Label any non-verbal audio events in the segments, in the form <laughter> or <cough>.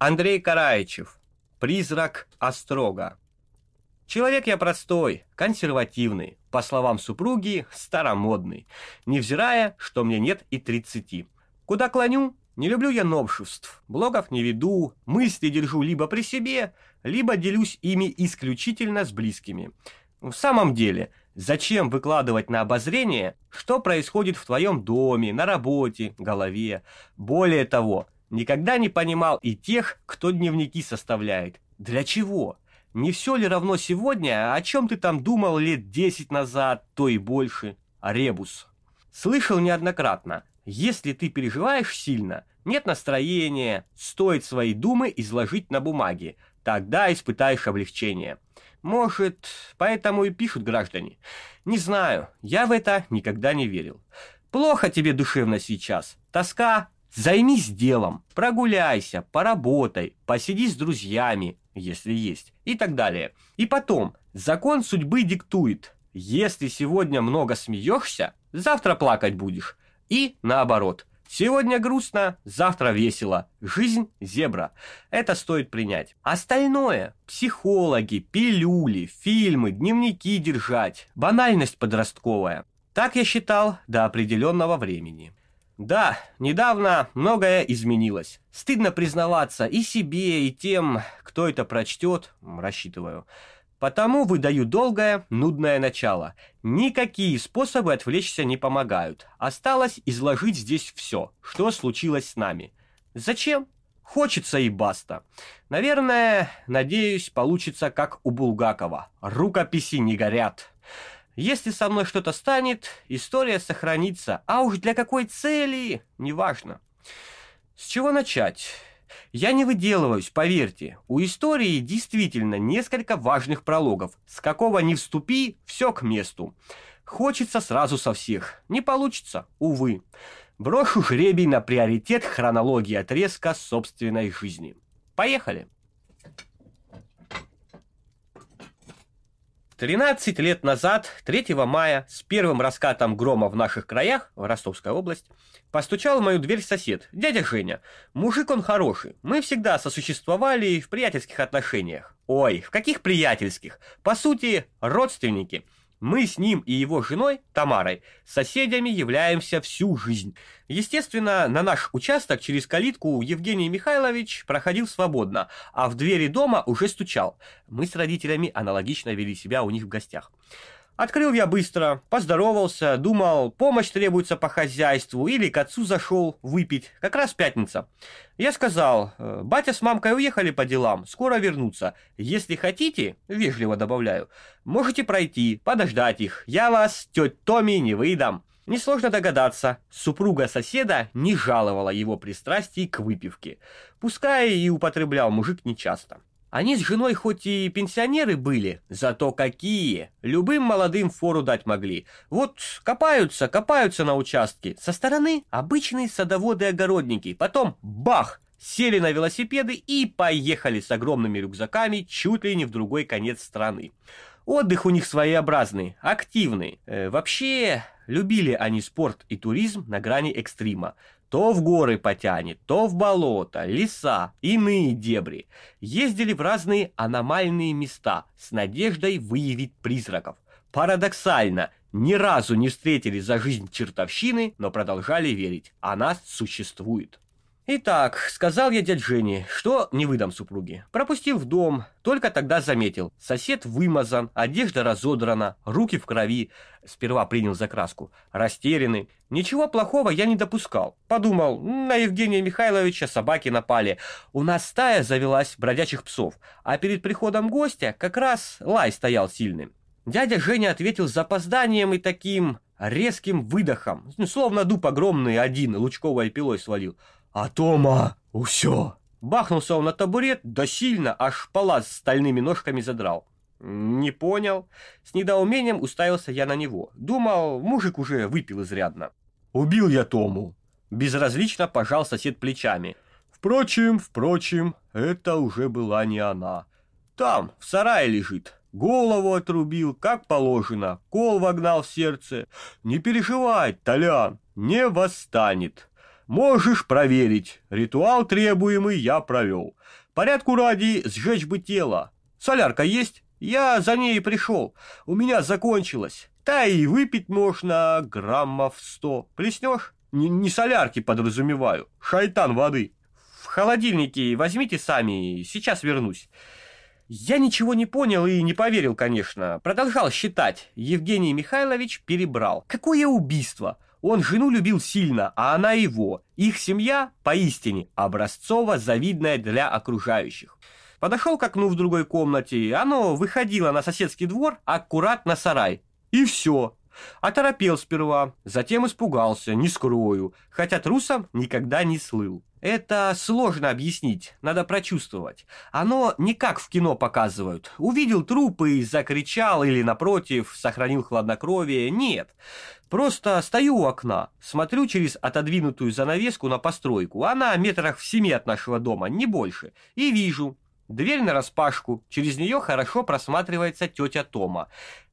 Андрей Караичев, призрак Острога. Человек я простой, консервативный, по словам супруги, старомодный, невзирая, что мне нет и 30. Куда клоню? Не люблю я новшеств, блогов не веду, мысли держу либо при себе, либо делюсь ими исключительно с близкими. В самом деле, зачем выкладывать на обозрение, что происходит в твоем доме, на работе, голове? Более того, Никогда не понимал и тех, кто дневники составляет. Для чего? Не все ли равно сегодня, а о чем ты там думал лет 10 назад, то и больше? Ребус. Слышал неоднократно. Если ты переживаешь сильно, нет настроения, стоит свои думы изложить на бумаге, тогда испытаешь облегчение. Может, поэтому и пишут граждане. Не знаю, я в это никогда не верил. Плохо тебе душевно сейчас. Тоска, Займись делом, прогуляйся, поработай, посиди с друзьями, если есть, и так далее. И потом, закон судьбы диктует, если сегодня много смеешься, завтра плакать будешь. И наоборот, сегодня грустно, завтра весело. Жизнь – зебра. Это стоит принять. Остальное – психологи, пилюли, фильмы, дневники держать. Банальность подростковая. Так я считал до определенного времени. Да, недавно многое изменилось. Стыдно признаваться и себе, и тем, кто это прочтет, рассчитываю. Потому выдаю долгое, нудное начало. Никакие способы отвлечься не помогают. Осталось изложить здесь все, что случилось с нами. Зачем? Хочется и баста. Наверное, надеюсь, получится как у Булгакова. Рукописи не горят. Если со мной что-то станет, история сохранится. А уж для какой цели, неважно. С чего начать? Я не выделываюсь, поверьте. У истории действительно несколько важных прологов. С какого не вступи, все к месту. Хочется сразу со всех. Не получится, увы. Брошу жребий на приоритет хронологии отрезка собственной жизни. Поехали! 13 лет назад, 3 мая, с первым раскатом грома в наших краях, в Ростовской область, постучал в мою дверь сосед, дядя Женя. Мужик он хороший, мы всегда сосуществовали в приятельских отношениях. Ой, в каких приятельских? По сути, родственники – мы с ним и его женой, Тамарой, соседями являемся всю жизнь. Естественно, на наш участок через калитку Евгений Михайлович проходил свободно, а в двери дома уже стучал. Мы с родителями аналогично вели себя у них в гостях. Открыл я быстро, поздоровался, думал, помощь требуется по хозяйству или к отцу зашел выпить. Как раз пятница. Я сказал, «Э, батя с мамкой уехали по делам, скоро вернутся. Если хотите, вежливо добавляю, можете пройти, подождать их. Я вас, теть Томи не выдам. Несложно догадаться, супруга соседа не жаловала его пристрастий к выпивке. Пускай и употреблял мужик нечасто. Они с женой хоть и пенсионеры были, зато какие! Любым молодым фору дать могли. Вот копаются, копаются на участке. Со стороны обычные садоводы-огородники. Потом бах! Сели на велосипеды и поехали с огромными рюкзаками чуть ли не в другой конец страны. Отдых у них своеобразный, активный. Э, вообще, любили они спорт и туризм на грани экстрима. То в горы потянет, то в болото, леса, иные дебри. Ездили в разные аномальные места с надеждой выявить призраков. Парадоксально, ни разу не встретили за жизнь чертовщины, но продолжали верить, она существует. Итак, сказал я дядь Жене, что не выдам супруге. Пропустил в дом, только тогда заметил. Сосед вымазан, одежда разодрана, руки в крови. Сперва принял за краску. Растерянный. Ничего плохого я не допускал. Подумал, на Евгения Михайловича собаки напали. У нас стая завелась бродячих псов. А перед приходом гостя как раз лай стоял сильным. Дядя Женя ответил с запозданием и таким резким выдохом. Словно дуб огромный один лучковой пилой свалил. А Тома усё. Бахнулся он на табурет, да сильно, аж палац с стальными ножками задрал. Не понял. С недоумением уставился я на него. Думал, мужик уже выпил изрядно. Убил я Тому. Безразлично пожал сосед плечами. Впрочем, впрочем, это уже была не она. Там, в сарае лежит. Голову отрубил, как положено. Кол вогнал сердце. Не переживай, Толян, не восстанет. Можешь проверить. Ритуал требуемый я провел. Порядку ради сжечь бы тело. Солярка есть? Я за ней пришел. У меня закончилась. Та и выпить можно граммов сто. Плеснешь? Н не солярки подразумеваю. Шайтан воды. В холодильнике возьмите сами. Сейчас вернусь. Я ничего не понял и не поверил, конечно. Продолжал считать. Евгений Михайлович перебрал. Какое убийство? Он жену любил сильно, а она его. Их семья поистине образцово завидная для окружающих. Подошел к окну в другой комнате, оно выходило на соседский двор, аккуратно сарай. И все, Оторопел сперва, затем испугался, не скрою, хотя трусом никогда не слыл. Это сложно объяснить, надо прочувствовать. Оно не как в кино показывают. Увидел труп и закричал или, напротив, сохранил хладнокровие. Нет. Просто стою у окна, смотрю через отодвинутую занавеску на постройку. Она метрах в семи от нашего дома, не больше. И вижу. Дверь нараспашку, через нее хорошо просматривается тетя Тома.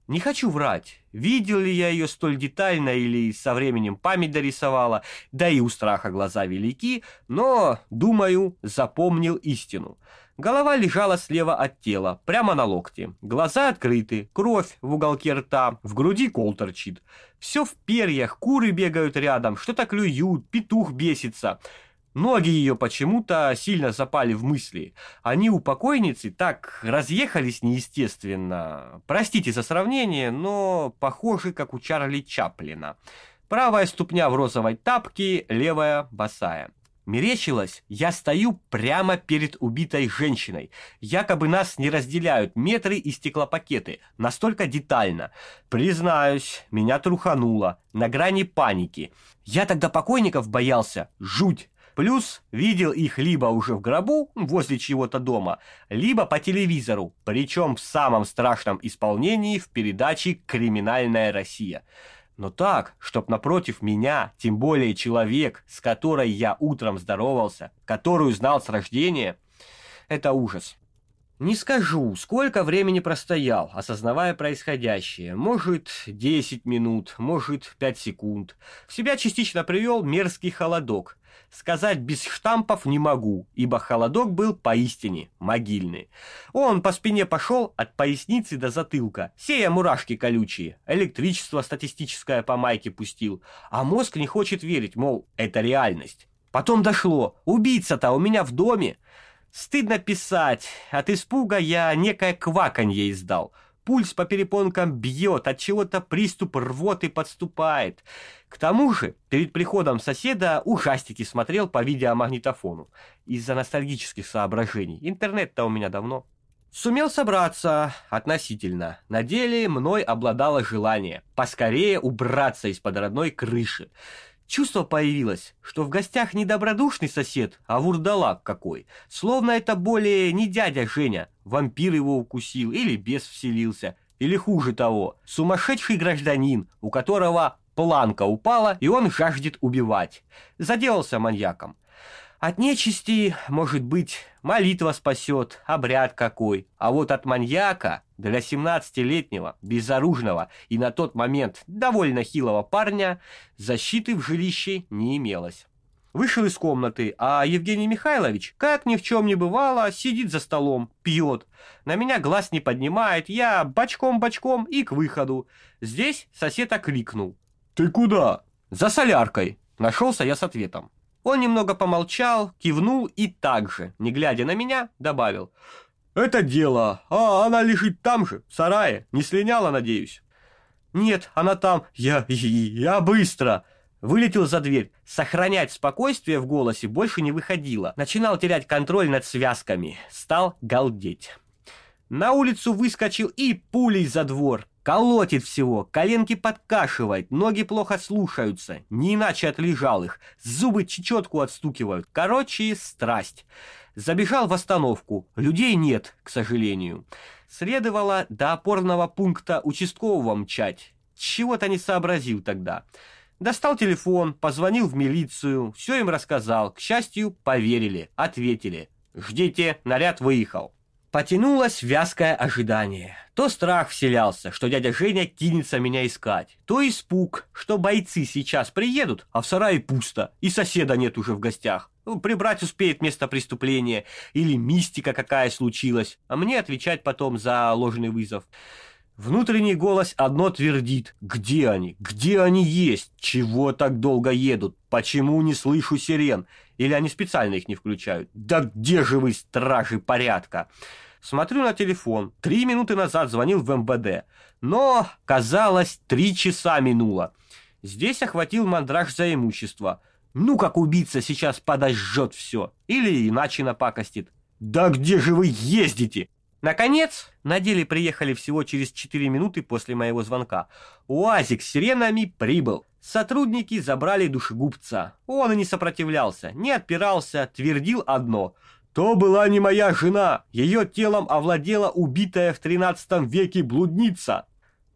Не хочу врать, видел ли я ее столь детально или со временем память дорисовала, да и у страха глаза велики, но, думаю, запомнил истину. Голова лежала слева от тела, прямо на локте. Глаза открыты, кровь в уголке рта, в груди кол торчит. Все в перьях, куры бегают рядом, что-то клюют, петух бесится. Ноги ее почему-то сильно запали в мысли. Они у покойницы так разъехались неестественно. Простите за сравнение, но похожи, как у Чарли Чаплина. Правая ступня в розовой тапке, левая босая. Мерещилось, я стою прямо перед убитой женщиной. Якобы нас не разделяют метры и стеклопакеты. Настолько детально. Признаюсь, меня трухануло. На грани паники. Я тогда покойников боялся. Жуть. Плюс видел их либо уже в гробу, возле чего-то дома, либо по телевизору, причем в самом страшном исполнении в передаче «Криминальная Россия». Но так, чтоб напротив меня, тем более человек, с которой я утром здоровался, которую знал с рождения, это ужас. Не скажу, сколько времени простоял, осознавая происходящее. Может, 10 минут, может, 5 секунд. В себя частично привел мерзкий холодок. Сказать без штампов не могу, ибо холодок был поистине могильный. Он по спине пошел от поясницы до затылка, сея мурашки колючие, электричество статистическое по майке пустил, а мозг не хочет верить, мол, это реальность. Потом дошло, убийца-то у меня в доме. Стыдно писать, от испуга я некое кваканье издал. Пульс по перепонкам бьет, от чего-то приступ рвоты подступает. К тому же, перед приходом соседа ужастики смотрел по видеомагнитофону из-за ностальгических соображений. Интернет-то у меня давно. Сумел собраться относительно. На деле мной обладало желание поскорее убраться из-под родной крыши. Чувство появилось, что в гостях не добродушный сосед, а вурдалак какой. Словно это более не дядя Женя, вампир его укусил или бес вселился, или хуже того, сумасшедший гражданин, у которого планка упала, и он жаждет убивать. Заделался маньяком. От нечисти, может быть, молитва спасет, обряд какой, а вот от маньяка для 17-летнего, безоружного и на тот момент довольно хилого парня защиты в жилище не имелось. Вышел из комнаты, а Евгений Михайлович, как ни в чем не бывало, сидит за столом, пьет. На меня глаз не поднимает, я бочком-бочком и к выходу. Здесь сосед окликнул: «Ты куда?» «За соляркой!» Нашелся я с ответом. Он немного помолчал, кивнул и также, не глядя на меня, добавил – это дело. А она лежит там же, в сарае. Не слиняла, надеюсь. Нет, она там. Я, я быстро. Вылетел за дверь. Сохранять спокойствие в голосе больше не выходило. Начинал терять контроль над связками. Стал галдеть. На улицу выскочил и пулей за двор. Колотит всего, коленки подкашивает, ноги плохо слушаются, не иначе отлежал их, зубы чечетку отстукивают. Короче, страсть. Забежал в остановку. Людей нет, к сожалению. Следовало до опорного пункта участкового мчать. Чего-то не сообразил тогда. Достал телефон, позвонил в милицию, все им рассказал. К счастью, поверили, ответили. «Ждите, наряд выехал». Потянулось вязкое ожидание. То страх вселялся, что дядя Женя кинется меня искать, то испуг, что бойцы сейчас приедут, а в сарае пусто, и соседа нет уже в гостях прибрать успеет место преступления или мистика какая случилась, а мне отвечать потом за ложный вызов. Внутренний голос одно твердит. Где они? Где они есть? Чего так долго едут? Почему не слышу сирен? Или они специально их не включают? Да где же вы, стражи порядка? Смотрю на телефон. Три минуты назад звонил в МВД. Но, казалось, три часа минуло. Здесь охватил мандраж за имущество – ну, как убийца сейчас подожжет все. Или иначе напакостит. Да где же вы ездите? Наконец, на деле приехали всего через 4 минуты после моего звонка. УАЗик с сиренами прибыл. Сотрудники забрали душегубца. Он и не сопротивлялся, не отпирался, твердил одно. То была не моя жена. Ее телом овладела убитая в 13 веке блудница.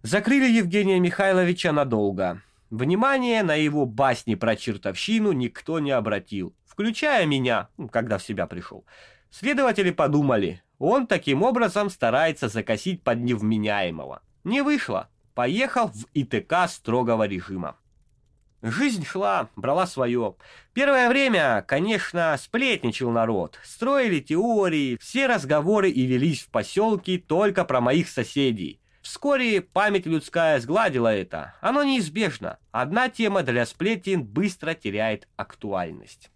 Закрыли Евгения Михайловича надолго. Внимание на его басни про чертовщину никто не обратил, включая меня, когда в себя пришел. Следователи подумали, он таким образом старается закосить под невменяемого. Не вышло, поехал в ИТК строгого режима. Жизнь шла, брала свое. Первое время, конечно, сплетничал народ. Строили теории, все разговоры и велись в поселке только про моих соседей. Вскоре память людская сгладила это. Оно неизбежно. Одна тема для сплетен быстро теряет актуальность.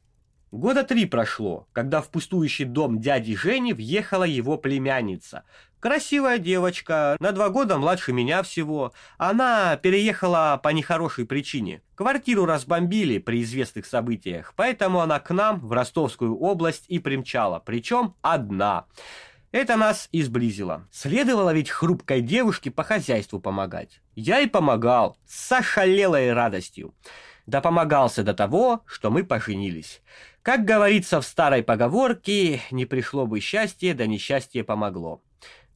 Года три прошло, когда в пустующий дом дяди Жени въехала его племянница. Красивая девочка, на два года младше меня всего. Она переехала по нехорошей причине. Квартиру разбомбили при известных событиях, поэтому она к нам в Ростовскую область и примчала, причем одна. Одна. Это нас изблизило. Следовало ведь хрупкой девушке по хозяйству помогать. Я и помогал, с ошалелой радостью. Да помогался до того, что мы поженились. Как говорится в старой поговорке, не пришло бы счастье, да несчастье помогло.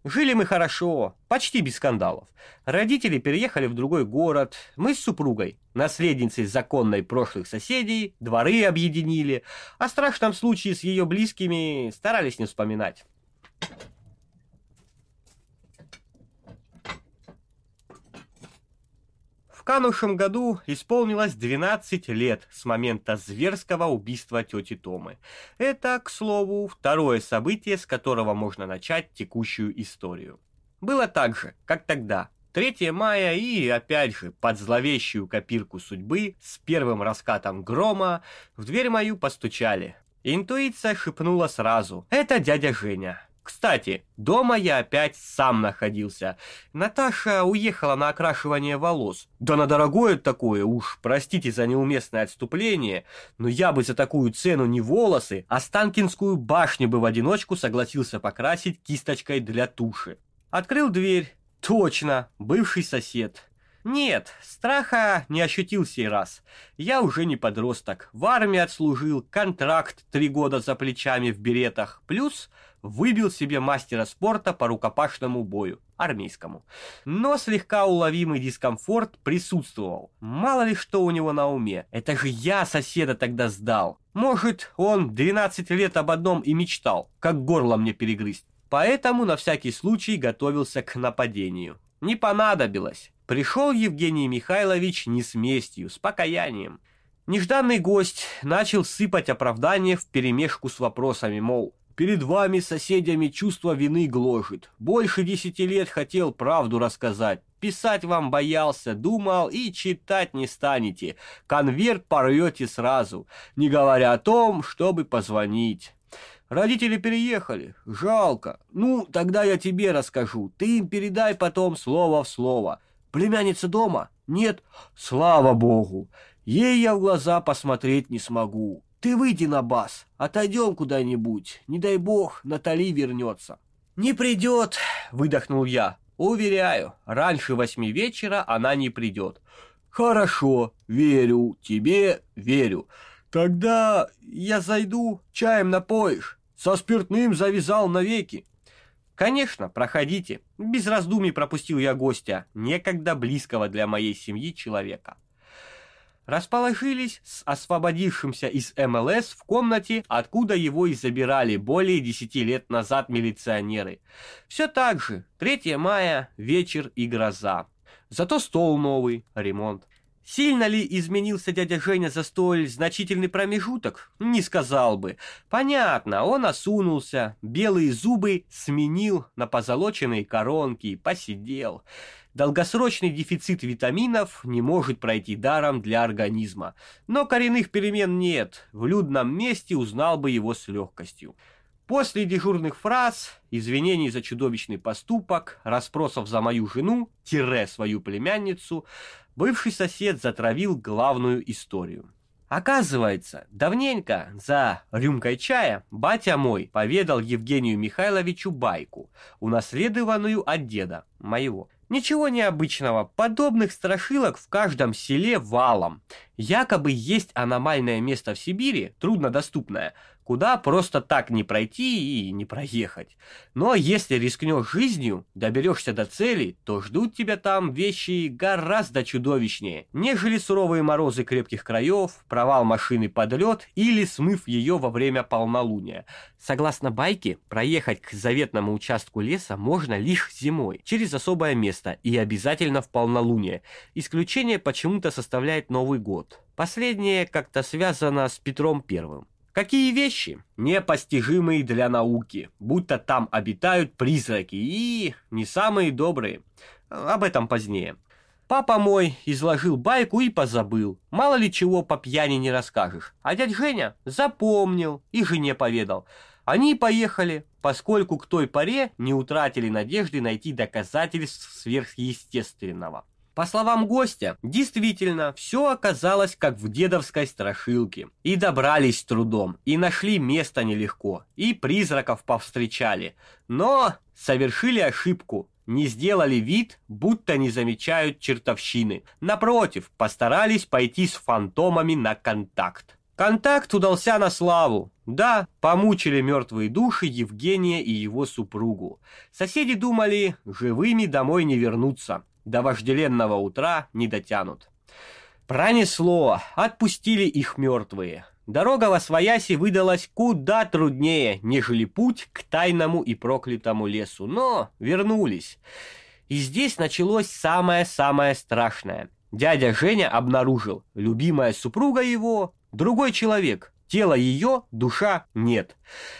Жили мы хорошо, почти без скандалов. Родители переехали в другой город. Мы с супругой, наследницей законной прошлых соседей, дворы объединили. О страшном случае с ее близкими старались не вспоминать. В канувшем году исполнилось 12 лет с момента зверского убийства тети Томы. Это, к слову, второе событие, с которого можно начать текущую историю. Было так же, как тогда, 3 мая и, опять же, под зловещую копирку судьбы с первым раскатом грома в дверь мою постучали. Интуиция шепнула сразу «Это дядя Женя». Кстати, дома я опять сам находился. Наташа уехала на окрашивание волос. Да на дорогое такое, уж простите за неуместное отступление, но я бы за такую цену не волосы, а Станкинскую башню бы в одиночку согласился покрасить кисточкой для туши. Открыл дверь. Точно, бывший сосед. Нет, страха не ощутил сей раз. Я уже не подросток. В армии отслужил, контракт три года за плечами в беретах. Плюс выбил себе мастера спорта по рукопашному бою, армейскому. Но слегка уловимый дискомфорт присутствовал. Мало ли что у него на уме. Это же я соседа тогда сдал. Может, он 12 лет об одном и мечтал, как горло мне перегрызть. Поэтому на всякий случай готовился к нападению. Не понадобилось. Пришел Евгений Михайлович не с местью, с покаянием. Нежданный гость начал сыпать оправдания вперемешку с вопросами, мол, перед вами соседями чувство вины гложет. Больше десяти лет хотел правду рассказать. Писать вам боялся, думал и читать не станете. Конверт порвете сразу, не говоря о том, чтобы позвонить. Родители переехали. Жалко. Ну, тогда я тебе расскажу. Ты им передай потом слово в слово. Племянница дома? Нет? Слава богу! Ей я в глаза посмотреть не смогу. Ты выйди на бас, отойдем куда-нибудь. Не дай бог, Натали вернется. Не придет, выдохнул я. Уверяю, раньше восьми вечера она не придет. Хорошо, верю, тебе верю. Тогда я зайду, чаем напоишь. Со спиртным завязал навеки. «Конечно, проходите», — без раздумий пропустил я гостя, некогда близкого для моей семьи человека. Расположились с освободившимся из МЛС в комнате, откуда его и забирали более 10 лет назад милиционеры. Все так же, 3 мая, вечер и гроза. Зато стол новый, ремонт. Сильно ли изменился дядя Женя за столь значительный промежуток? Не сказал бы. Понятно, он осунулся, белые зубы сменил на позолоченные коронки, и посидел. Долгосрочный дефицит витаминов не может пройти даром для организма. Но коренных перемен нет, в людном месте узнал бы его с легкостью. После дежурных фраз, извинений за чудовищный поступок, расспросов за мою жену, тире свою племянницу, Бывший сосед затравил главную историю. Оказывается, давненько за рюмкой чая батя мой поведал Евгению Михайловичу байку, унаследованную от деда моего. Ничего необычного, подобных страшилок в каждом селе валом. Якобы есть аномальное место в Сибири, труднодоступное, куда просто так не пройти и не проехать. Но если рискнешь жизнью, доберешься до цели, то ждут тебя там вещи гораздо чудовищнее, нежели суровые морозы крепких краев, провал машины под лед или смыв ее во время полнолуния. Согласно байке, проехать к заветному участку леса можно лишь зимой, через особое место и обязательно в полнолуние. Исключение почему-то составляет Новый год. Последнее как-то связано с Петром Первым. Какие вещи непостижимые для науки, будто там обитают призраки и не самые добрые. Об этом позднее. Папа мой изложил байку и позабыл. Мало ли чего по пьяни не расскажешь. А дядь Женя запомнил и жене поведал. Они поехали, поскольку к той поре не утратили надежды найти доказательств сверхъестественного. По словам гостя, действительно, все оказалось как в дедовской страшилке. И добрались с трудом, и нашли место нелегко, и призраков повстречали. Но совершили ошибку, не сделали вид, будто не замечают чертовщины. Напротив, постарались пойти с фантомами на контакт. Контакт удался на славу. Да, помучили мертвые души Евгения и его супругу. Соседи думали, живыми домой не вернуться до вожделенного утра не дотянут. Пронесло, отпустили их мертвые. Дорога во Свояси выдалась куда труднее, нежели путь к тайному и проклятому лесу, но вернулись. И здесь началось самое-самое страшное. Дядя Женя обнаружил, любимая супруга его, другой человек, Тела ее, душа нет.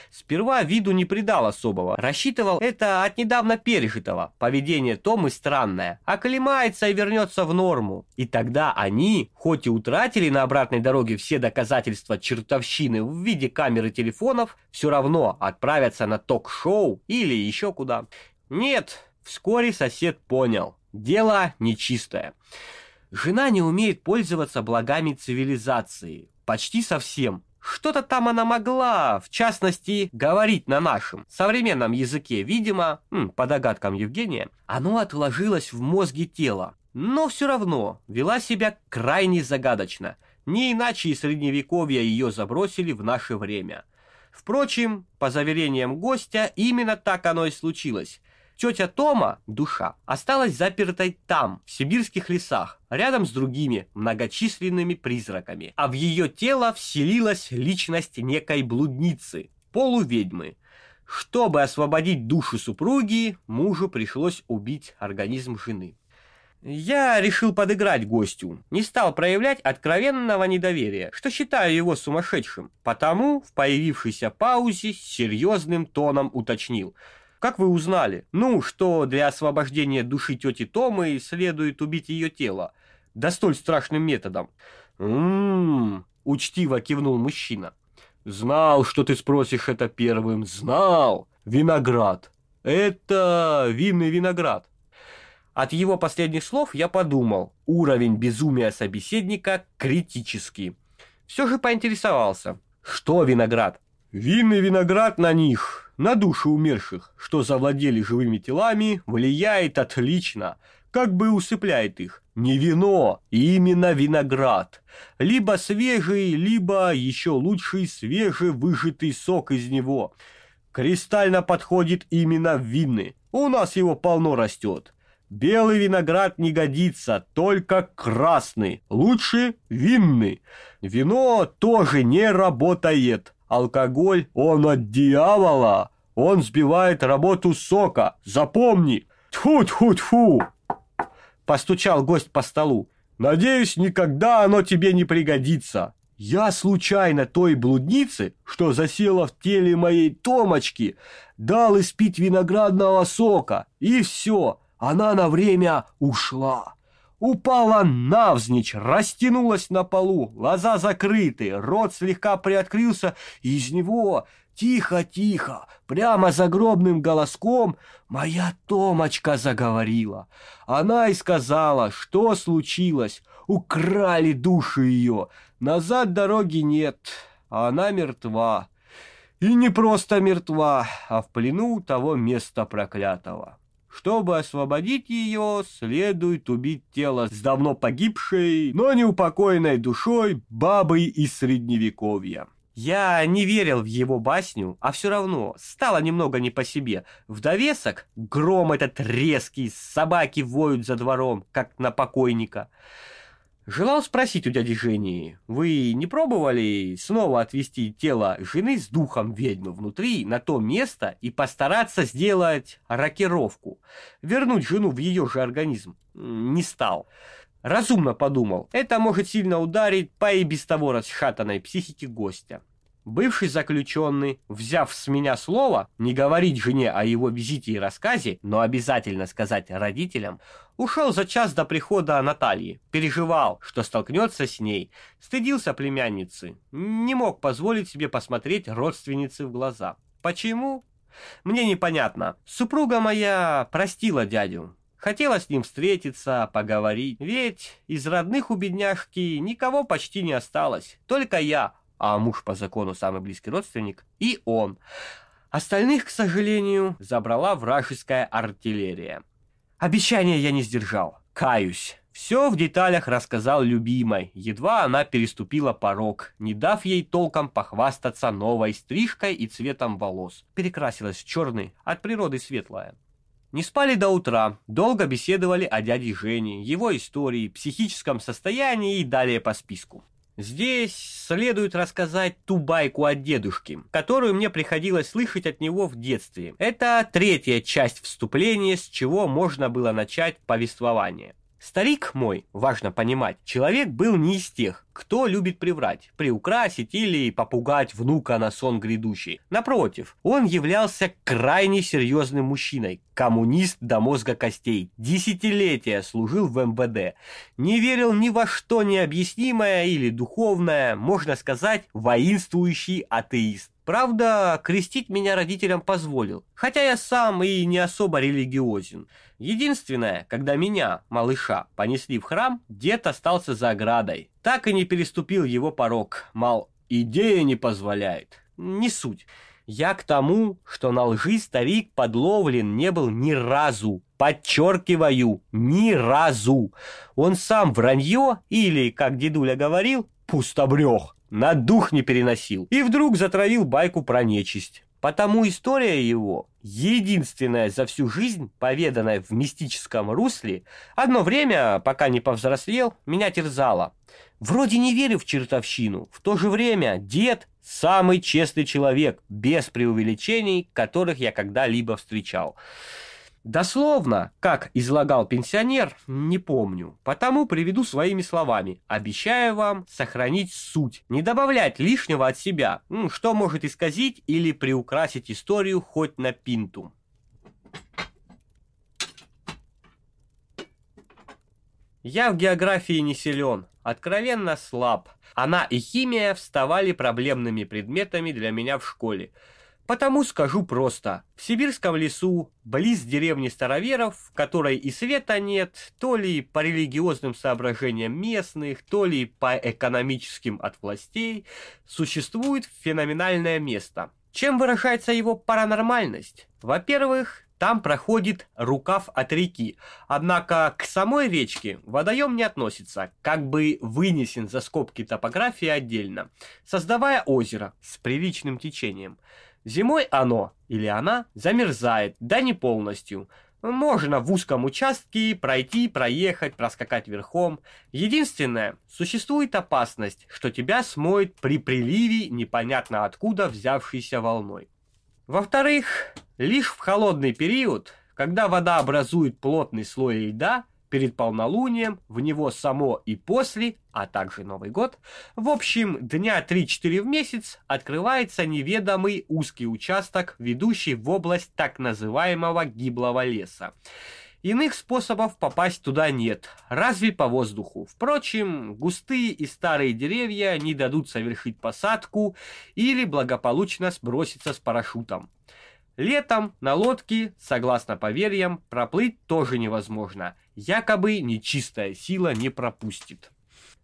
Сперва виду не придал особого. Рассчитывал это от недавно пережитого. Поведение Томы странное. Оклемается и вернется в норму. И тогда они, хоть и утратили на обратной дороге все доказательства чертовщины в виде камеры телефонов, все равно отправятся на ток-шоу или еще куда. Нет, вскоре сосед понял. Дело нечистое. Жена не умеет пользоваться благами цивилизации. Почти совсем. Что-то там она могла, в частности, говорить на нашем современном языке, видимо, по догадкам Евгения, оно отложилось в мозге тела. Но все равно вела себя крайне загадочно. Не иначе и средневековья ее забросили в наше время. Впрочем, по заверениям гостя, именно так оно и случилось. Тетя Тома, душа, осталась запертой там, в сибирских лесах, рядом с другими многочисленными призраками, а в ее тело вселилась личность некой блудницы, полуведьмы. Чтобы освободить душу супруги, мужу пришлось убить организм жены. Я решил подыграть гостю, не стал проявлять откровенного недоверия, что считаю его сумасшедшим, потому в появившейся паузе серьезным тоном уточнил – как вы узнали? Ну, что для освобождения души тети Томы следует убить ее тело. Да столь страшным методом. Ммм, учтиво кивнул мужчина. Знал, что ты спросишь это первым. Знал. Виноград. Это винный виноград. От его последних слов я подумал, уровень безумия собеседника критический. Все же поинтересовался, что виноград? Винный виноград на них, на душу умерших, что завладели живыми телами, влияет отлично, как бы усыпляет их. Не вино, именно виноград. Либо свежий, либо еще лучший свежий свежевыжатый сок из него. Кристально подходит именно винный. У нас его полно растет. Белый виноград не годится, только красный. Лучше винный. Вино тоже не работает алкоголь он от дьявола. Он сбивает работу сока. Запомни. Тьфу-тьфу-тьфу!» Постучал гость по столу. «Надеюсь, никогда оно тебе не пригодится. Я случайно той блуднице, что засела в теле моей Томочки, дал испить виноградного сока, и все, она на время ушла». Упала навзничь, растянулась на полу, глаза закрыты, рот слегка приоткрылся, и из него тихо-тихо, прямо загробным голоском моя Томочка заговорила. Она и сказала, что случилось, украли души ее, назад дороги нет, а она мертва. И не просто мертва, а в плену того места проклятого чтобы освободить ее, следует убить тело с давно погибшей, но неупокоенной душой бабой из Средневековья. Я не верил в его басню, а все равно стало немного не по себе. В довесок гром этот резкий, собаки воют за двором, как на покойника. Желал спросить у дяди Жени, вы не пробовали снова отвести тело жены с духом ведьмы внутри на то место и постараться сделать рокировку, вернуть жену в ее же организм? Не стал. Разумно подумал, это может сильно ударить по и без того расшатанной психике гостя. Бывший заключенный, взяв с меня слово, не говорить жене о его визите и рассказе, но обязательно сказать родителям, ушел за час до прихода Натальи, переживал, что столкнется с ней, стыдился племянницы, не мог позволить себе посмотреть родственнице в глаза. Почему? Мне непонятно. Супруга моя простила дядю, Хотела с ним встретиться, поговорить. Ведь из родных у бедняжки никого почти не осталось. Только я, а муж по закону самый близкий родственник, и он. Остальных, к сожалению, забрала вражеская артиллерия. обещание я не сдержал. Каюсь. Все в деталях рассказал любимой, едва она переступила порог, не дав ей толком похвастаться новой стрижкой и цветом волос. Перекрасилась в черный, от природы светлая. Не спали до утра, долго беседовали о дяде Жене, его истории, психическом состоянии и далее по списку. Здесь следует рассказать ту байку от дедушки, которую мне приходилось слышать от него в детстве. Это третья часть вступления, с чего можно было начать повествование. Старик мой, важно понимать, человек был не из тех, кто любит приврать, приукрасить или попугать внука на сон грядущий. Напротив, он являлся крайне серьезным мужчиной, коммунист до мозга костей, десятилетия служил в МВД, не верил ни во что необъяснимое или духовное, можно сказать, воинствующий атеист. Правда, крестить меня родителям позволил, хотя я сам и не особо религиозен. Единственное, когда меня, малыша, понесли в храм, дед остался за оградой. Так и не переступил его порог, мал, идея не позволяет. Не суть. Я к тому, что на лжи старик подловлен не был ни разу. Подчеркиваю, ни разу. Он сам вранье или, как дедуля говорил, пустобрех на дух не переносил и вдруг затравил байку про нечисть. Потому история его, единственная за всю жизнь, поведанная в мистическом русле, одно время, пока не повзрослел, меня терзала. Вроде не верю в чертовщину, в то же время дед – самый честный человек, без преувеличений, которых я когда-либо встречал. Дословно, как излагал пенсионер, не помню, потому приведу своими словами. Обещаю вам сохранить суть, не добавлять лишнего от себя, ну, что может исказить или приукрасить историю хоть на пинту. Я в географии не силен, откровенно слаб. Она и химия вставали проблемными предметами для меня в школе – Потому скажу просто. В сибирском лесу, близ деревни староверов, в которой и света нет, то ли по религиозным соображениям местных, то ли по экономическим от властей, существует феноменальное место. Чем выражается его паранормальность? Во-первых, там проходит рукав от реки. Однако к самой речке водоем не относится, как бы вынесен за скобки топографии отдельно, создавая озеро с приличным течением. Зимой оно или она замерзает, да не полностью. Можно в узком участке пройти, проехать, проскакать верхом. Единственное, существует опасность, что тебя смоет при приливе непонятно откуда взявшейся волной. Во-вторых, лишь в холодный период, когда вода образует плотный слой льда – перед полнолунием, в него само и после, а также Новый год. В общем, дня 3-4 в месяц открывается неведомый узкий участок, ведущий в область так называемого гиблого леса. Иных способов попасть туда нет, разве по воздуху. Впрочем, густые и старые деревья не дадут совершить посадку или благополучно сброситься с парашютом. Летом на лодке, согласно поверьям, проплыть тоже невозможно. Якобы нечистая сила не пропустит.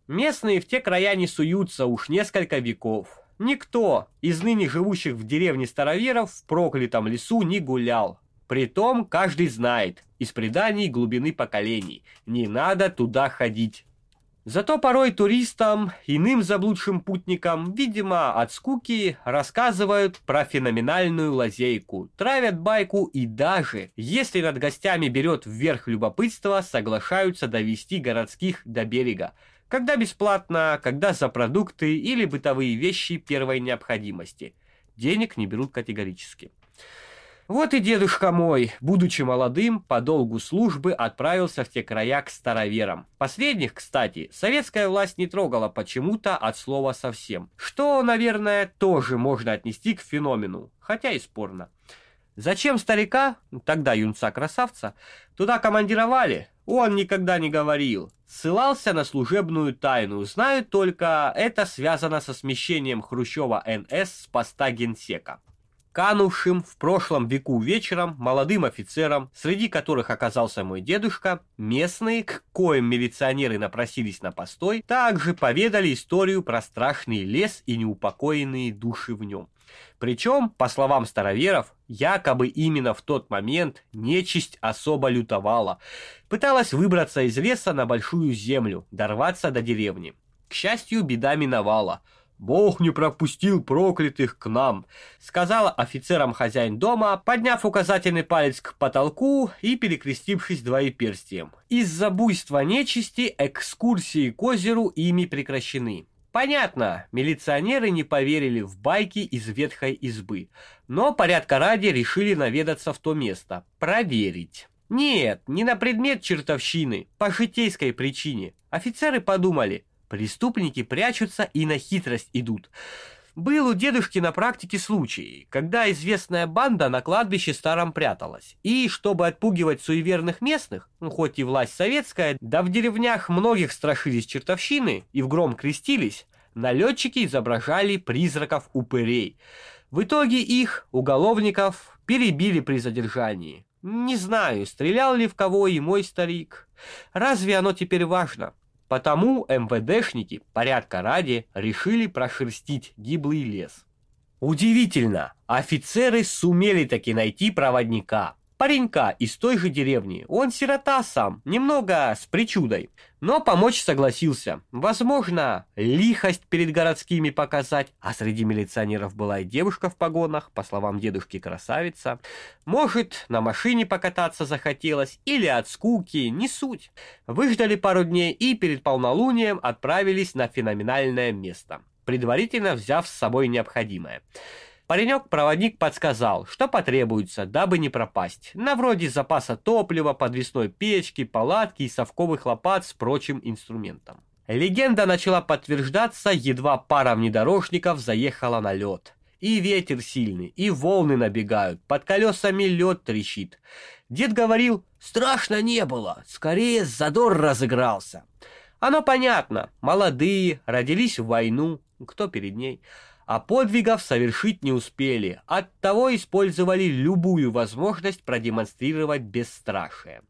Местные в те края не суются уж несколько веков. Никто из ныне живущих в деревне староверов в проклятом лесу не гулял. Притом каждый знает из преданий глубины поколений. Не надо туда ходить. Зато порой туристам, иным заблудшим путникам, видимо, от скуки рассказывают про феноменальную лазейку, травят байку и даже, если над гостями берет вверх любопытство, соглашаются довести городских до берега. Когда бесплатно, когда за продукты или бытовые вещи первой необходимости. Денег не берут категорически. Вот и дедушка мой, будучи молодым, по долгу службы отправился в те края к староверам. Последних, кстати, советская власть не трогала почему-то от слова совсем, что, наверное, тоже можно отнести к феномену, хотя и спорно. Зачем старика, тогда юнца-красавца, туда командировали, он никогда не говорил. Ссылался на служебную тайну. Знаю только, это связано со смещением Хрущева НС с поста генсека канувшим в прошлом веку вечером молодым офицерам, среди которых оказался мой дедушка, местные, к коим милиционеры напросились на постой, также поведали историю про страшный лес и неупокоенные души в нем. Причем, по словам староверов, якобы именно в тот момент нечисть особо лютовала, пыталась выбраться из леса на большую землю, дорваться до деревни. К счастью, беда миновала – Бог не пропустил проклятых к нам», — сказала офицерам хозяин дома, подняв указательный палец к потолку и перекрестившись двоеперстием. Из-за буйства нечисти экскурсии к озеру ими прекращены. Понятно, милиционеры не поверили в байки из ветхой избы, но порядка ради решили наведаться в то место, проверить. Нет, не на предмет чертовщины, по житейской причине. Офицеры подумали – Преступники прячутся и на хитрость идут. Был у дедушки на практике случай, когда известная банда на кладбище старом пряталась. И, чтобы отпугивать суеверных местных, ну, хоть и власть советская, да в деревнях многих страшились чертовщины и в гром крестились, налетчики изображали призраков-упырей. В итоге их, уголовников, перебили при задержании. Не знаю, стрелял ли в кого и мой старик. Разве оно теперь важно? Потому МВДшники порядка ради решили прошерстить гиблый лес. Удивительно, офицеры сумели таки найти проводника, паренька из той же деревни. Он сирота сам, немного с причудой, но помочь согласился. Возможно, лихость перед городскими показать, а среди милиционеров была и девушка в погонах, по словам дедушки красавица. Может, на машине покататься захотелось или от скуки, не суть. Выждали пару дней и перед полнолунием отправились на феноменальное место, предварительно взяв с собой необходимое. Паренек проводник подсказал, что потребуется, дабы не пропасть. На вроде запаса топлива, подвесной печки, палатки и совковых лопат с прочим инструментом. Легенда начала подтверждаться, едва пара внедорожников заехала на лед. И ветер сильный, и волны набегают, под колесами лед трещит. Дед говорил, страшно не было, скорее задор разыгрался. Оно понятно, молодые, родились в войну, кто перед ней – а подвигов совершить не успели. Оттого использовали любую возможность продемонстрировать бесстрашие.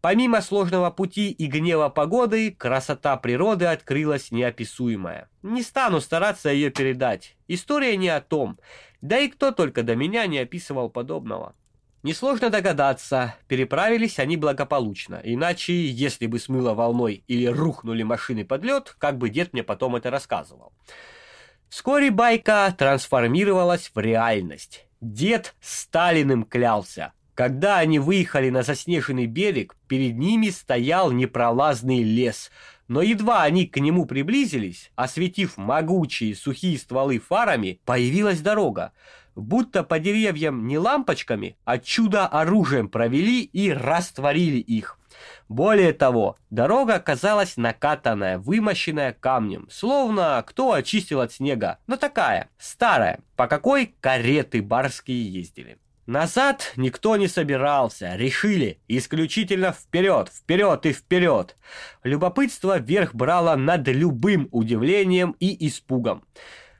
Помимо сложного пути и гнева погоды, красота природы открылась неописуемая. Не стану стараться ее передать. История не о том. Да и кто только до меня не описывал подобного. Несложно догадаться, переправились они благополучно, иначе, если бы смыло волной или рухнули машины под лед, как бы дед мне потом это рассказывал. Вскоре байка трансформировалась в реальность. Дед Сталиным клялся. Когда они выехали на заснеженный берег, перед ними стоял непролазный лес. Но едва они к нему приблизились, осветив могучие сухие стволы фарами, появилась дорога. Будто по деревьям не лампочками, а чудо-оружием провели и растворили их. Более того, дорога оказалась накатанная, вымощенная камнем, словно кто очистил от снега, но такая, старая, по какой кареты барские ездили. Назад никто не собирался, решили исключительно вперед, вперед и вперед. Любопытство вверх брало над любым удивлением и испугом.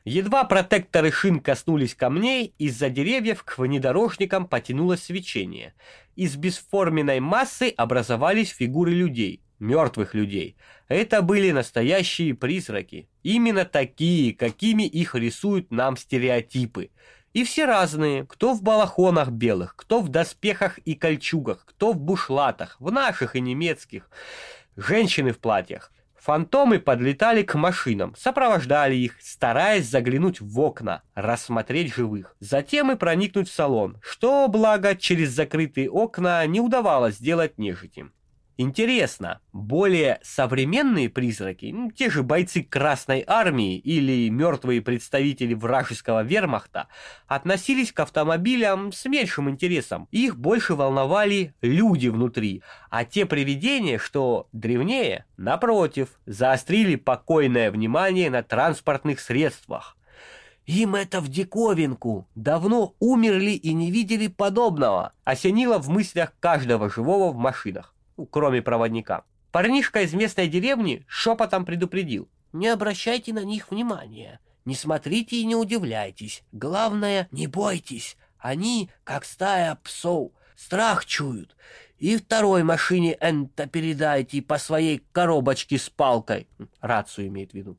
Едва протекторы шин коснулись камней, из-за деревьев к внедорожникам потянулось свечение. Из бесформенной массы образовались фигуры людей, мертвых людей. Это были настоящие призраки. Именно такие, какими их рисуют нам стереотипы. И все разные, кто в балахонах белых, кто в доспехах и кольчугах, кто в бушлатах, в наших и немецких, женщины в платьях. Фантомы подлетали к машинам, сопровождали их, стараясь заглянуть в окна, рассмотреть живых. Затем и проникнуть в салон, что, благо, через закрытые окна не удавалось сделать нежити. Интересно, более современные призраки, ну, те же бойцы Красной Армии или мертвые представители вражеского вермахта, относились к автомобилям с меньшим интересом. Их больше волновали люди внутри, а те привидения, что древнее, напротив, заострили покойное внимание на транспортных средствах. Им это в диковинку. Давно умерли и не видели подобного. Осенило в мыслях каждого живого в машинах кроме проводника. Парнишка из местной деревни шепотом предупредил. «Не обращайте на них внимания. Не смотрите и не удивляйтесь. Главное, не бойтесь. Они, как стая псов, страх чуют. И второй машине Энта передайте по своей коробочке с палкой». Рацию имеет в виду.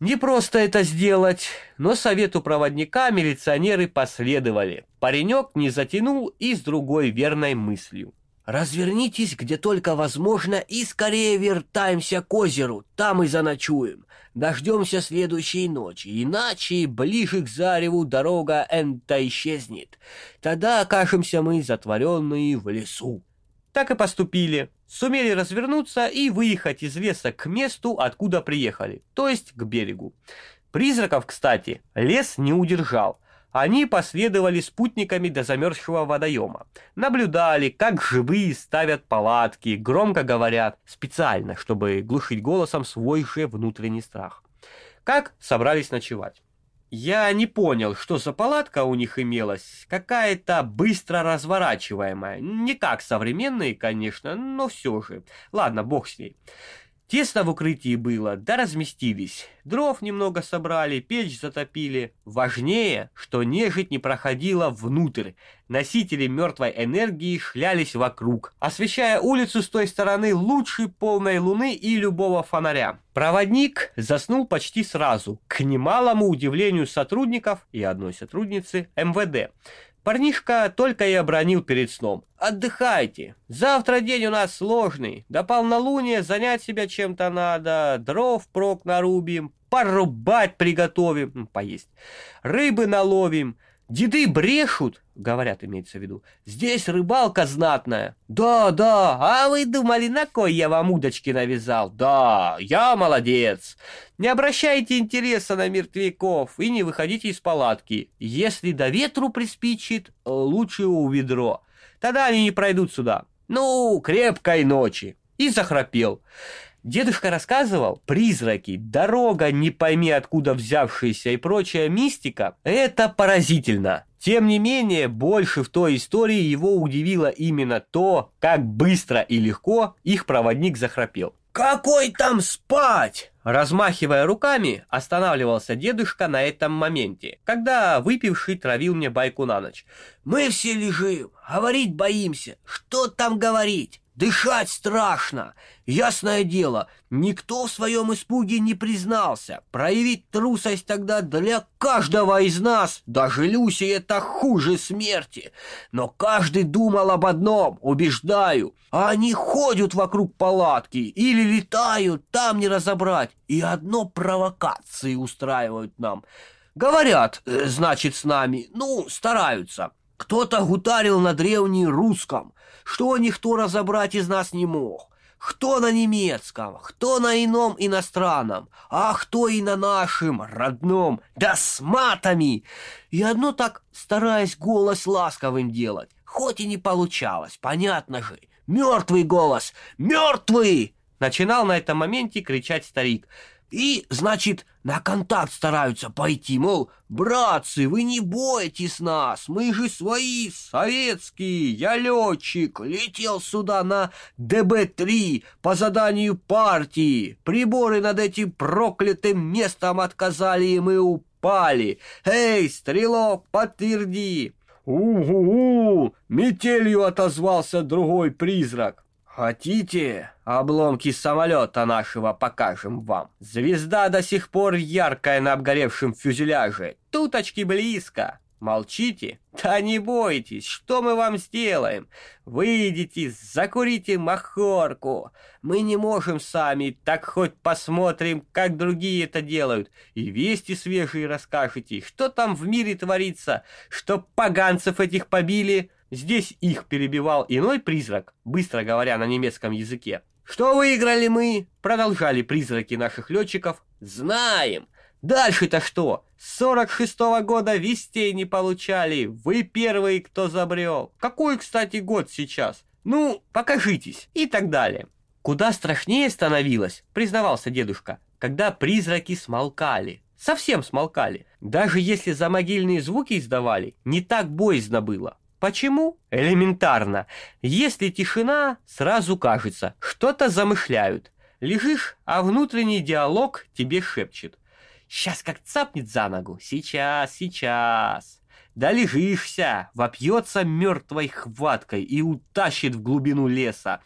Не просто это сделать, но совету проводника милиционеры последовали. Паренек не затянул и с другой верной мыслью. Развернитесь, где только возможно, и скорее вертаемся к озеру, там и заночуем. Дождемся следующей ночи, иначе ближе к зареву дорога Энта исчезнет. Тогда окажемся мы затворенные в лесу». Так и поступили. Сумели развернуться и выехать из леса к месту, откуда приехали, то есть к берегу. Призраков, кстати, лес не удержал – они последовали спутниками до замерзшего водоема, наблюдали, как живые ставят палатки, громко говорят, специально, чтобы глушить голосом свой же внутренний страх. Как собрались ночевать? Я не понял, что за палатка у них имелась, какая-то быстро разворачиваемая, не как современные, конечно, но все же. Ладно, бог с ней. Тесто в укрытии было, да разместились. Дров немного собрали, печь затопили. Важнее, что нежить не проходила внутрь. Носители мертвой энергии шлялись вокруг, освещая улицу с той стороны лучшей полной луны и любого фонаря. Проводник заснул почти сразу, к немалому удивлению сотрудников и одной сотрудницы МВД. Парнишка только и обронил перед сном. «Отдыхайте. Завтра день у нас сложный. До полнолуния занять себя чем-то надо. Дров прок нарубим, порубать приготовим, поесть. Рыбы наловим» деды брешут, говорят, имеется в виду. Здесь рыбалка знатная. Да, да, а вы думали, на кой я вам удочки навязал? Да, я молодец. Не обращайте интереса на мертвяков и не выходите из палатки. Если до ветру приспичит, лучше у ведро. Тогда они не пройдут сюда. Ну, крепкой ночи. И захрапел. Дедушка рассказывал, призраки, дорога, не пойми откуда взявшаяся и прочая мистика – это поразительно. Тем не менее, больше в той истории его удивило именно то, как быстро и легко их проводник захрапел. «Какой там спать?» Размахивая руками, останавливался дедушка на этом моменте, когда выпивший травил мне байку на ночь. «Мы все лежим, говорить боимся, что там говорить? Дышать страшно. Ясное дело, никто в своем испуге не признался. Проявить трусость тогда для каждого из нас, даже Люси, это хуже смерти. Но каждый думал об одном, убеждаю. А они ходят вокруг палатки или летают, там не разобрать. И одно провокации устраивают нам. Говорят, э, значит, с нами, ну, стараются. Кто-то гутарил на древней русском что никто разобрать из нас не мог. Кто на немецком, кто на ином иностранном, а кто и на нашем родном, да с матами. И одно так стараясь голос ласковым делать, хоть и не получалось, понятно же. Мертвый голос, мертвый! Начинал на этом моменте кричать старик. И, значит, на контакт стараются пойти, мол, братцы, вы не бойтесь нас, мы же свои, советские, я летчик, летел сюда на ДБ-3 по заданию партии, приборы над этим проклятым местом отказали, и мы упали. Эй, стрелок, подтверди. Уууу, метелью отозвался другой призрак. Хотите, обломки самолета нашего покажем вам? Звезда до сих пор яркая на обгоревшем фюзеляже. Туточки близко. Молчите? Да не бойтесь, что мы вам сделаем? Выйдите, закурите махорку. Мы не можем сами, так хоть посмотрим, как другие это делают. И вести свежие расскажете, что там в мире творится, что поганцев этих побили, Здесь их перебивал иной призрак, быстро говоря на немецком языке. Что выиграли мы? Продолжали призраки наших летчиков. Знаем. Дальше-то что? С 46 -го года вестей не получали. Вы первые, кто забрел. Какой, кстати, год сейчас? Ну, покажитесь. И так далее. Куда страшнее становилось, признавался дедушка, когда призраки смолкали. Совсем смолкали. Даже если за могильные звуки издавали, не так боязно было. Почему? Элементарно. Если тишина, сразу кажется, что-то замышляют. Лежишь, а внутренний диалог тебе шепчет. Сейчас как цапнет за ногу. Сейчас, сейчас. Да лежишься, вопьется мертвой хваткой и утащит в глубину леса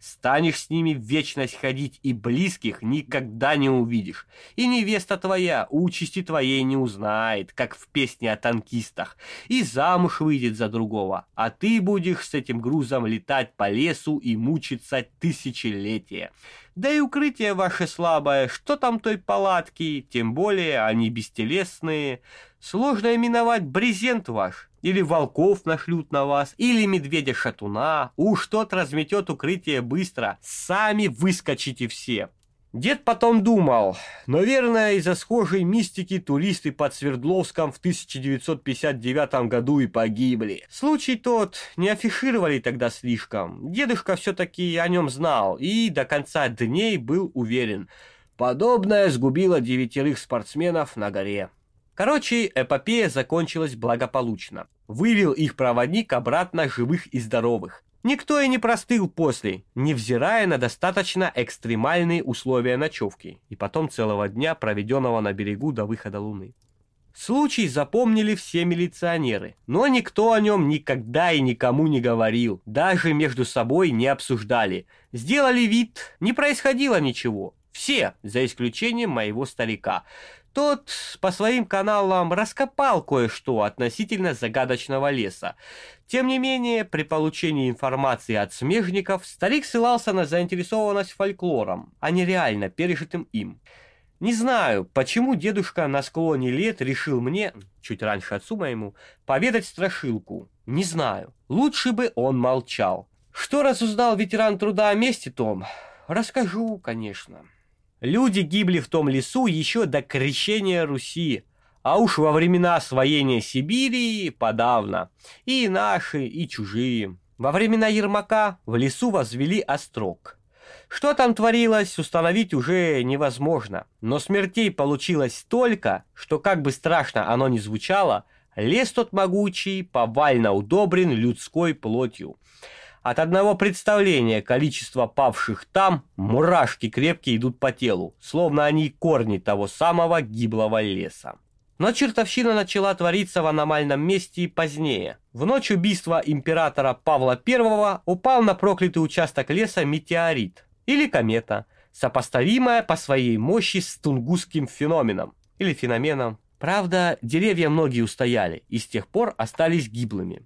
станешь с ними в вечность ходить, и близких никогда не увидишь. И невеста твоя участи твоей не узнает, как в песне о танкистах, и замуж выйдет за другого, а ты будешь с этим грузом летать по лесу и мучиться тысячелетия. Да и укрытие ваше слабое, что там той палатки, тем более они бестелесные. Сложно именовать брезент ваш, или волков нашлют на вас, или медведя-шатуна. Уж тот разметет укрытие быстро, сами выскочите все. Дед потом думал, наверное, из-за схожей мистики туристы под Свердловском в 1959 году и погибли. Случай тот не афишировали тогда слишком. Дедушка все-таки о нем знал и до конца дней был уверен. Подобное сгубило девятерых спортсменов на горе. Короче, эпопея закончилась благополучно. Вывел их проводник обратно живых и здоровых. Никто и не простыл после, невзирая на достаточно экстремальные условия ночевки и потом целого дня, проведенного на берегу до выхода луны. Случай запомнили все милиционеры, но никто о нем никогда и никому не говорил, даже между собой не обсуждали. Сделали вид, не происходило ничего. Все, за исключением моего старика, тот по своим каналам раскопал кое-что относительно загадочного леса. Тем не менее, при получении информации от смежников, старик ссылался на заинтересованность фольклором, а не реально пережитым им. Не знаю, почему дедушка на склоне лет решил мне, чуть раньше отцу моему, поведать страшилку. Не знаю. Лучше бы он молчал. Что разузнал ветеран труда о месте том? Расскажу, конечно. Люди гибли в том лесу еще до крещения Руси, а уж во времена освоения Сибири подавно. И наши, и чужие. Во времена Ермака в лесу возвели острог. Что там творилось, установить уже невозможно. Но смертей получилось столько, что как бы страшно оно ни звучало, лес тот могучий повально удобрен людской плотью. От одного представления количества павших там мурашки крепкие идут по телу, словно они корни того самого гиблого леса. Но чертовщина начала твориться в аномальном месте и позднее. В ночь убийства императора Павла I упал на проклятый участок леса метеорит или комета, сопоставимая по своей мощи с тунгусским феноменом или феноменом. Правда, деревья многие устояли и с тех пор остались гиблыми.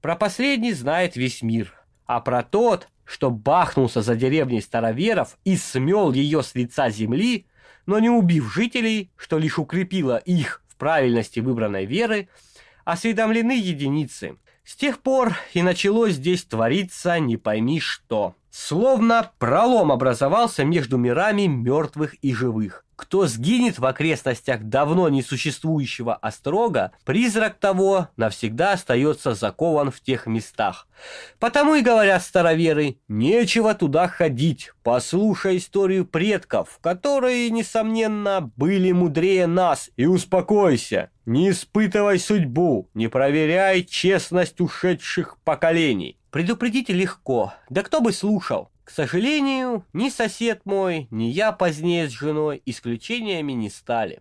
Про последний знает весь мир а про тот, что бахнулся за деревней староверов и смел ее с лица земли, но не убив жителей, что лишь укрепило их в правильности выбранной веры, осведомлены единицы. С тех пор и началось здесь твориться не пойми что. Словно пролом образовался между мирами мертвых и живых. Кто сгинет в окрестностях давно несуществующего острога, призрак того навсегда остается закован в тех местах. Потому и говорят староверы, нечего туда ходить, послушай историю предков, которые, несомненно, были мудрее нас, и успокойся, не испытывай судьбу, не проверяй честность ушедших поколений. Предупредить легко, да кто бы слушал. К сожалению, ни сосед мой, ни я позднее с женой исключениями не стали.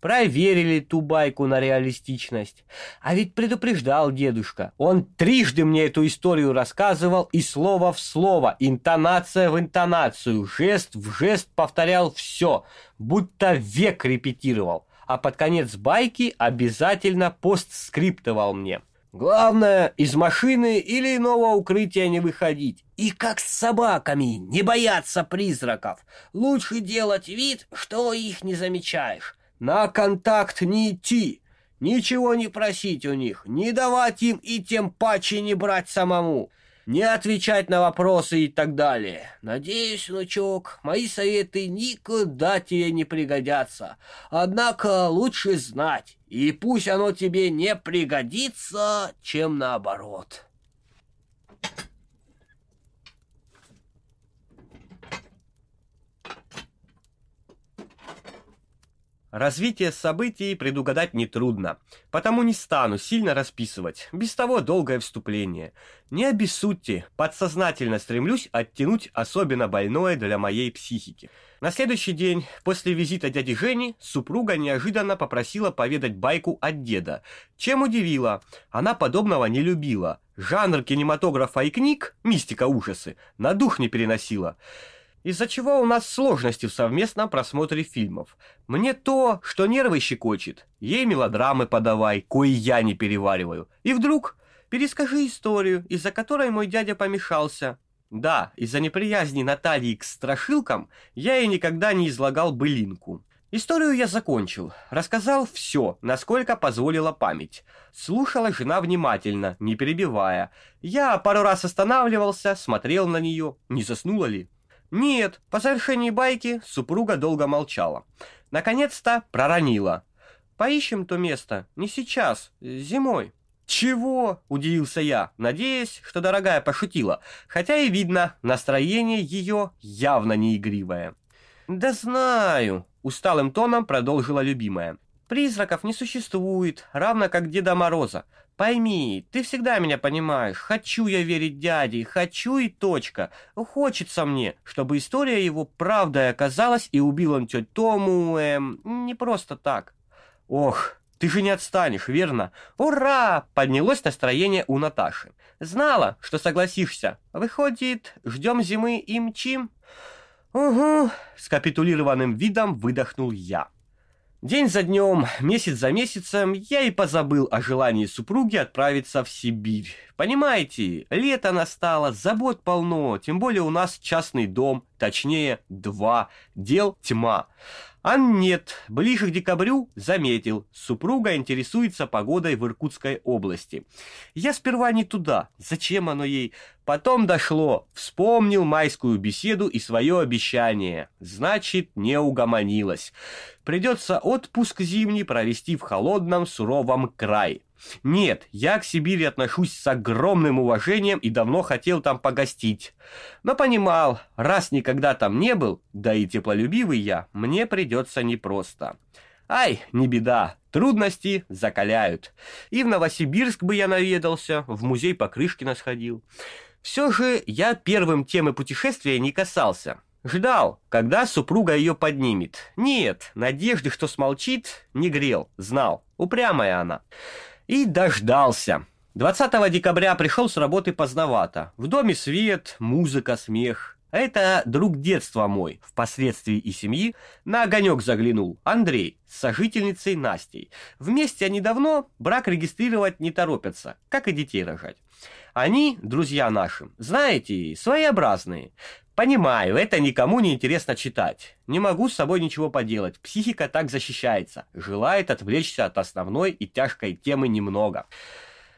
Проверили ту байку на реалистичность. А ведь предупреждал дедушка. Он трижды мне эту историю рассказывал и слово в слово, интонация в интонацию, жест в жест повторял все, будто век репетировал. А под конец байки обязательно постскриптовал мне – Главное, из машины или иного укрытия не выходить. И как с собаками, не бояться призраков. Лучше делать вид, что их не замечаешь. На контакт не идти. Ничего не просить у них, не давать им и тем паче не брать самому не отвечать на вопросы и так далее. Надеюсь, внучок, мои советы никуда тебе не пригодятся. Однако лучше знать, и пусть оно тебе не пригодится, чем наоборот. Развитие событий предугадать нетрудно, потому не стану сильно расписывать, без того долгое вступление. Не обессудьте, подсознательно стремлюсь оттянуть особенно больное для моей психики. На следующий день, после визита дяди Жени, супруга неожиданно попросила поведать байку от деда, чем удивила, она подобного не любила. Жанр кинематографа и книг, мистика ужасы, на дух не переносила из-за чего у нас сложности в совместном просмотре фильмов. Мне то, что нервы щекочет, ей мелодрамы подавай, кои я не перевариваю. И вдруг перескажи историю, из-за которой мой дядя помешался. Да, из-за неприязни Натальи к страшилкам я ей никогда не излагал былинку. Историю я закончил, рассказал все, насколько позволила память. Слушала жена внимательно, не перебивая. Я пару раз останавливался, смотрел на нее, не заснула ли. Нет, по совершении байки супруга долго молчала. Наконец-то проронила. Поищем то место, не сейчас, зимой. «Чего?» – удивился я, надеясь, что дорогая пошутила, хотя и видно, настроение ее явно не игривое. «Да знаю», – усталым тоном продолжила любимая. Призраков не существует, равно как Деда Мороза. Пойми, ты всегда меня понимаешь. Хочу я верить дяде, хочу и точка. Хочется мне, чтобы история его правдой оказалась и убил он тетю Тому, эм, не просто так. Ох, ты же не отстанешь, верно? Ура! Поднялось настроение у Наташи. Знала, что согласишься. Выходит, ждем зимы и мчим. Угу, с капитулированным видом выдохнул я. День за днем, месяц за месяцем я и позабыл о желании супруги отправиться в Сибирь. Понимаете, лето настало, забот полно, тем более у нас частный дом, точнее два, дел тьма. А нет, ближе к декабрю заметил, супруга интересуется погодой в Иркутской области. Я сперва не туда, зачем оно ей, Потом дошло, вспомнил майскую беседу и свое обещание. Значит, не угомонилась. Придется отпуск зимний провести в холодном суровом крае. Нет, я к Сибири отношусь с огромным уважением и давно хотел там погостить. Но понимал, раз никогда там не был, да и теплолюбивый я, мне придется непросто. Ай, не беда, трудности закаляют. И в Новосибирск бы я наведался, в музей Покрышкина сходил все же я первым темы путешествия не касался. Ждал, когда супруга ее поднимет. Нет, надежды, что смолчит, не грел, знал. Упрямая она. И дождался. 20 декабря пришел с работы поздновато. В доме свет, музыка, смех. Это друг детства мой, впоследствии и семьи, на огонек заглянул Андрей с сожительницей Настей. Вместе они давно брак регистрировать не торопятся, как и детей рожать. Они, друзья наши, знаете, своеобразные. Понимаю, это никому не интересно читать. Не могу с собой ничего поделать. Психика так защищается. Желает отвлечься от основной и тяжкой темы немного.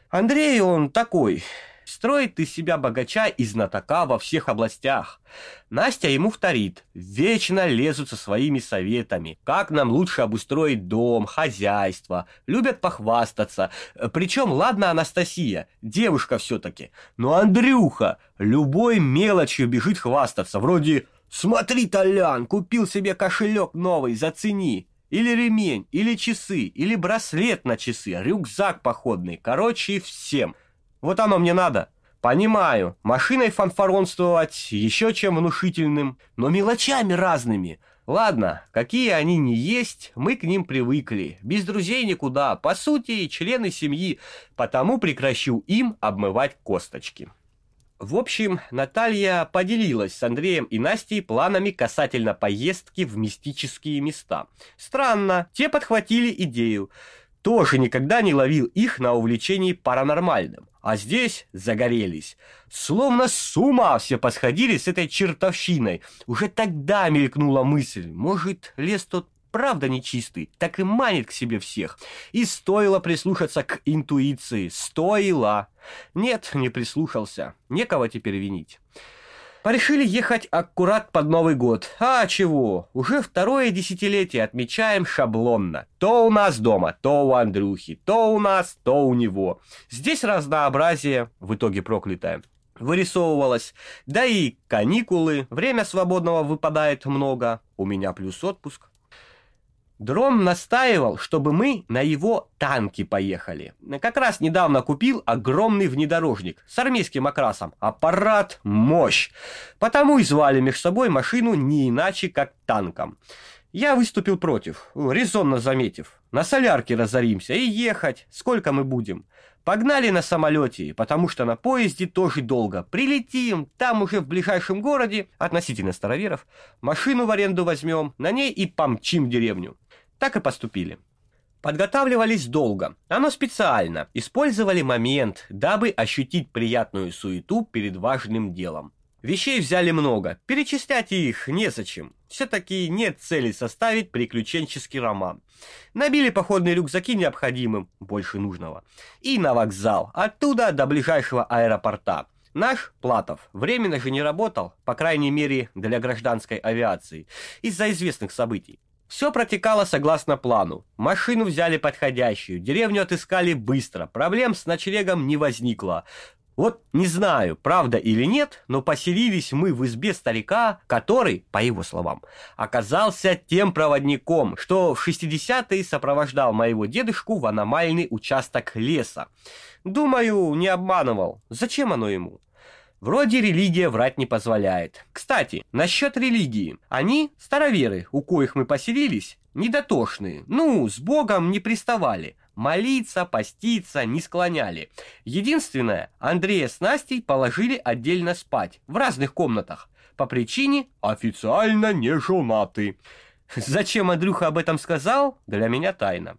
Андрей, он такой, Строит из себя богача и знатока во всех областях. Настя ему вторит, вечно лезут со своими советами, как нам лучше обустроить дом, хозяйство, любят похвастаться. Причем, ладно, Анастасия, девушка все-таки, но Андрюха любой мелочью бежит хвастаться, вроде «Смотри, Толян, купил себе кошелек новый, зацени!» Или ремень, или часы, или браслет на часы, рюкзак походный, короче, всем – вот оно мне надо. Понимаю, машиной фанфаронствовать еще чем внушительным, но мелочами разными. Ладно, какие они не есть, мы к ним привыкли. Без друзей никуда, по сути, члены семьи, потому прекращу им обмывать косточки. В общем, Наталья поделилась с Андреем и Настей планами касательно поездки в мистические места. Странно, те подхватили идею. Тоже никогда не ловил их на увлечении паранормальным а здесь загорелись. Словно с ума все посходили с этой чертовщиной. Уже тогда мелькнула мысль, может, лес тот правда нечистый, так и манит к себе всех. И стоило прислушаться к интуиции, стоило. Нет, не прислушался, некого теперь винить. Порешили ехать аккурат под Новый год. А чего? Уже второе десятилетие отмечаем шаблонно. То у нас дома, то у Андрюхи, то у нас, то у него. Здесь разнообразие, в итоге проклятое, вырисовывалось. Да и каникулы, время свободного выпадает много. У меня плюс отпуск, Дром настаивал, чтобы мы на его танки поехали. Как раз недавно купил огромный внедорожник с армейским окрасом. Аппарат – мощь. Потому и звали между собой машину не иначе, как танком. Я выступил против, резонно заметив. На солярке разоримся и ехать, сколько мы будем. Погнали на самолете, потому что на поезде тоже долго. Прилетим, там уже в ближайшем городе, относительно староверов, машину в аренду возьмем, на ней и помчим в деревню. Так и поступили. Подготавливались долго, но специально. Использовали момент, дабы ощутить приятную суету перед важным делом. Вещей взяли много, перечислять их незачем. Все-таки нет цели составить приключенческий роман. Набили походные рюкзаки необходимым, больше нужного. И на вокзал, оттуда до ближайшего аэропорта. Наш, Платов, временно же не работал, по крайней мере для гражданской авиации, из-за известных событий. Все протекало согласно плану. Машину взяли подходящую, деревню отыскали быстро, проблем с ночлегом не возникло. Вот не знаю, правда или нет, но поселились мы в избе старика, который, по его словам, оказался тем проводником, что в 60-е сопровождал моего дедушку в аномальный участок леса. Думаю, не обманывал. Зачем оно ему? Вроде религия врать не позволяет. Кстати, насчет религии. Они, староверы, у коих мы поселились, недотошные. Ну, с Богом не приставали. Молиться, поститься не склоняли. Единственное, Андрея с Настей положили отдельно спать, в разных комнатах. По причине официально не женаты. Зачем Андрюха об этом сказал, для меня тайна.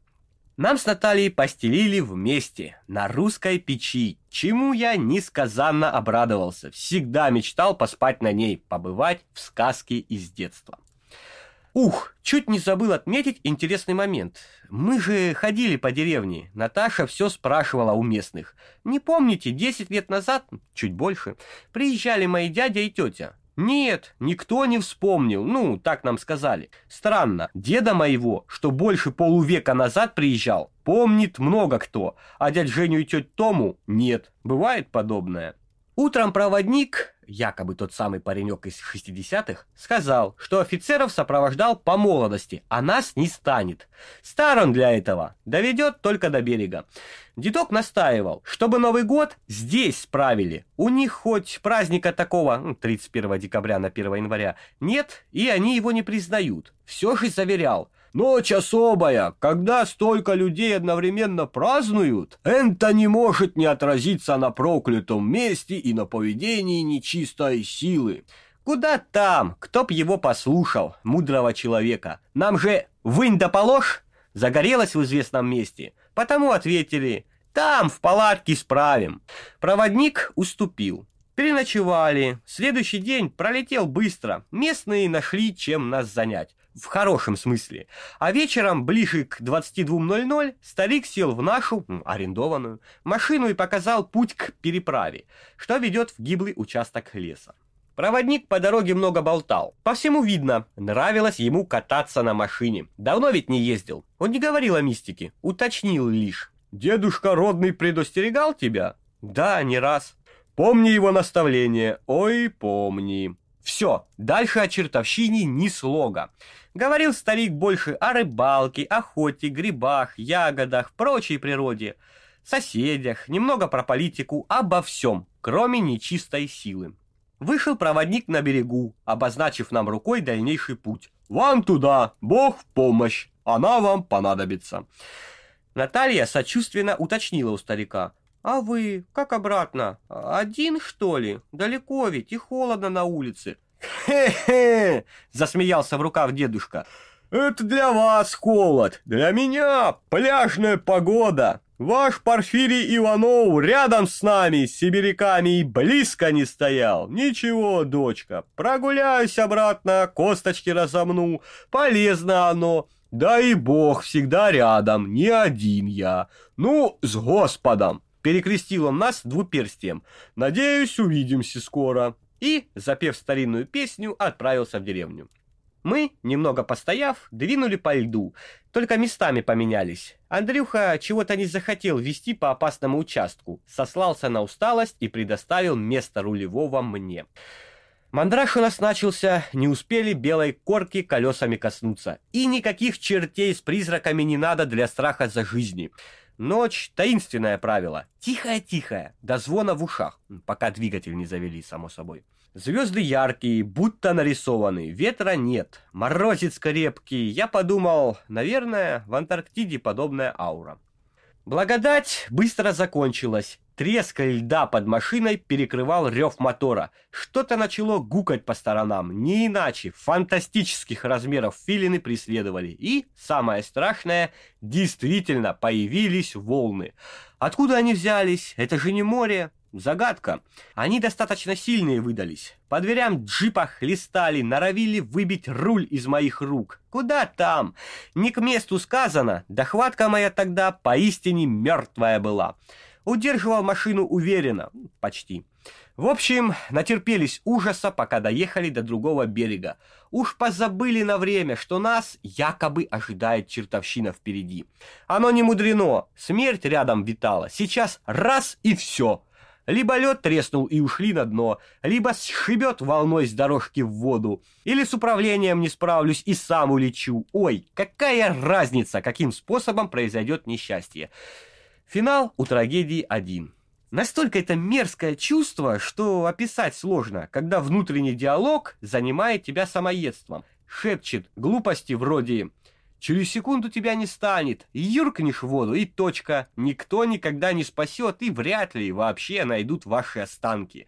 Нам с Натальей постелили вместе на русской печи, чему я несказанно обрадовался. Всегда мечтал поспать на ней, побывать в сказке из детства. Ух, чуть не забыл отметить интересный момент. Мы же ходили по деревне. Наташа все спрашивала у местных. Не помните, 10 лет назад, чуть больше, приезжали мои дядя и тетя. Нет, никто не вспомнил, ну, так нам сказали. Странно, деда моего, что больше полувека назад приезжал, помнит много кто, а дядь Женю и тетю Тому нет. Бывает подобное. Утром проводник якобы тот самый паренек из 60-х, сказал, что офицеров сопровождал по молодости, а нас не станет. Стар он для этого, доведет только до берега. Дедок настаивал, чтобы Новый год здесь справили. У них хоть праздника такого, ну, 31 декабря на 1 января, нет, и они его не признают. Все же заверял, ну, Ночь особая, когда столько людей одновременно празднуют, это не может не отразиться на проклятом месте и на поведении нечистой силы. Куда там, кто б его послушал, мудрого человека? Нам же вынь да положь Загорелось в известном месте, потому ответили «там, в палатке справим». Проводник уступил. Переночевали. Следующий день пролетел быстро. Местные нашли, чем нас занять в хорошем смысле. А вечером, ближе к 22.00, старик сел в нашу, арендованную, машину и показал путь к переправе, что ведет в гиблый участок леса. Проводник по дороге много болтал. По всему видно, нравилось ему кататься на машине. Давно ведь не ездил. Он не говорил о мистике, уточнил лишь. «Дедушка родный предостерегал тебя?» «Да, не раз». «Помни его наставление, ой, помни». Все, дальше о чертовщине ни слога. Говорил старик больше о рыбалке, охоте, грибах, ягодах, прочей природе, соседях, немного про политику, обо всем, кроме нечистой силы. Вышел проводник на берегу, обозначив нам рукой дальнейший путь. «Вам туда, Бог в помощь, она вам понадобится». Наталья сочувственно уточнила у старика – а вы как обратно? Один, что ли? Далеко ведь и холодно на улице. Хе-хе! Засмеялся в рукав дедушка. Это для вас холод, для меня пляжная погода. Ваш Порфирий Иванов рядом с нами, с сибиряками, и близко не стоял. Ничего, дочка, прогуляюсь обратно, косточки разомну, полезно оно. Да и Бог всегда рядом, не один я. Ну, с Господом перекрестила нас двуперстием. «Надеюсь, увидимся скоро!» И, запев старинную песню, отправился в деревню. Мы, немного постояв, двинули по льду, только местами поменялись. Андрюха чего-то не захотел вести по опасному участку, сослался на усталость и предоставил место рулевого мне. Мандраж у нас начался, не успели белой корки колесами коснуться. И никаких чертей с призраками не надо для страха за жизни. Ночь — таинственное правило. Тихая-тихая, до звона в ушах, пока двигатель не завели, само собой. Звезды яркие, будто нарисованы, ветра нет, морозец крепкий. Я подумал, наверное, в Антарктиде подобная аура. Благодать быстро закончилась. Треск льда под машиной перекрывал рев мотора. Что-то начало гукать по сторонам. Не иначе, фантастических размеров филины преследовали. И, самое страшное, действительно появились волны. Откуда они взялись? Это же не море. Загадка. Они достаточно сильные выдались. По дверям джипа хлестали, норовили выбить руль из моих рук. Куда там? Не к месту сказано, да моя тогда поистине мертвая была. Удерживал машину уверенно, почти. В общем, натерпелись ужаса, пока доехали до другого берега. Уж позабыли на время, что нас якобы ожидает чертовщина впереди. Оно не мудрено, смерть рядом витала. Сейчас раз и все, либо лед треснул и ушли на дно, либо сшибет волной с дорожки в воду, или с управлением не справлюсь и сам улечу. Ой, какая разница, каким способом произойдет несчастье. Финал у трагедии один. Настолько это мерзкое чувство, что описать сложно, когда внутренний диалог занимает тебя самоедством, шепчет глупости вроде Через секунду тебя не станет, юркнешь в воду и точка. Никто никогда не спасет и вряд ли вообще найдут ваши останки.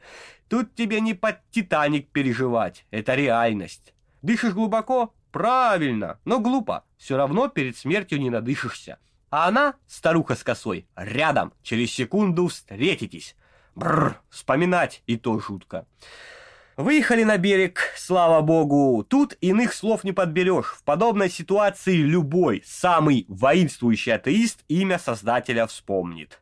Тут тебе не под Титаник переживать, это реальность. Дышишь глубоко? Правильно, но глупо. Все равно перед смертью не надышишься. А она, старуха с косой, рядом. Через секунду встретитесь. Бррр, вспоминать и то жутко. Выехали на берег, слава богу. Тут иных слов не подберешь. В подобной ситуации любой, самый воинствующий атеист имя создателя вспомнит.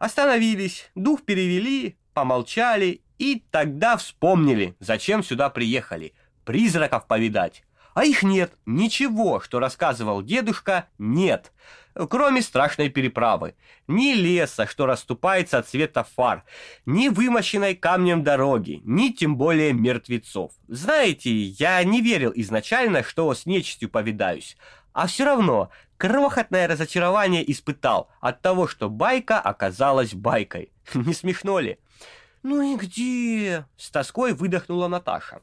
Остановились, дух перевели, помолчали и тогда вспомнили, зачем сюда приехали. Призраков повидать. А их нет. Ничего, что рассказывал дедушка, нет. Нет кроме страшной переправы, ни леса, что расступается от света фар, ни вымощенной камнем дороги, ни тем более мертвецов. Знаете, я не верил изначально, что с нечистью повидаюсь, а все равно крохотное разочарование испытал от того, что байка оказалась байкой. <laughs> Не смешно ли? «Ну и где?» — с тоской выдохнула Наташа.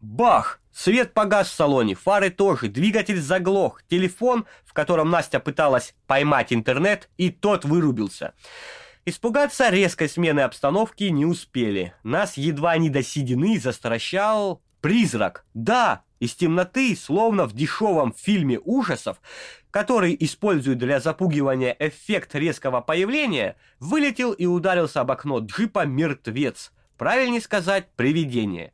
Бах! Свет погас в салоне, фары тоже, двигатель заглох, телефон, в котором Настя пыталась поймать интернет, и тот вырубился. Испугаться резкой смены обстановки не успели. Нас едва не до седины застращал призрак. Да, из темноты, словно в дешевом фильме ужасов, который используют для запугивания эффект резкого появления, вылетел и ударился об окно джипа мертвец – Правильнее сказать, привидение.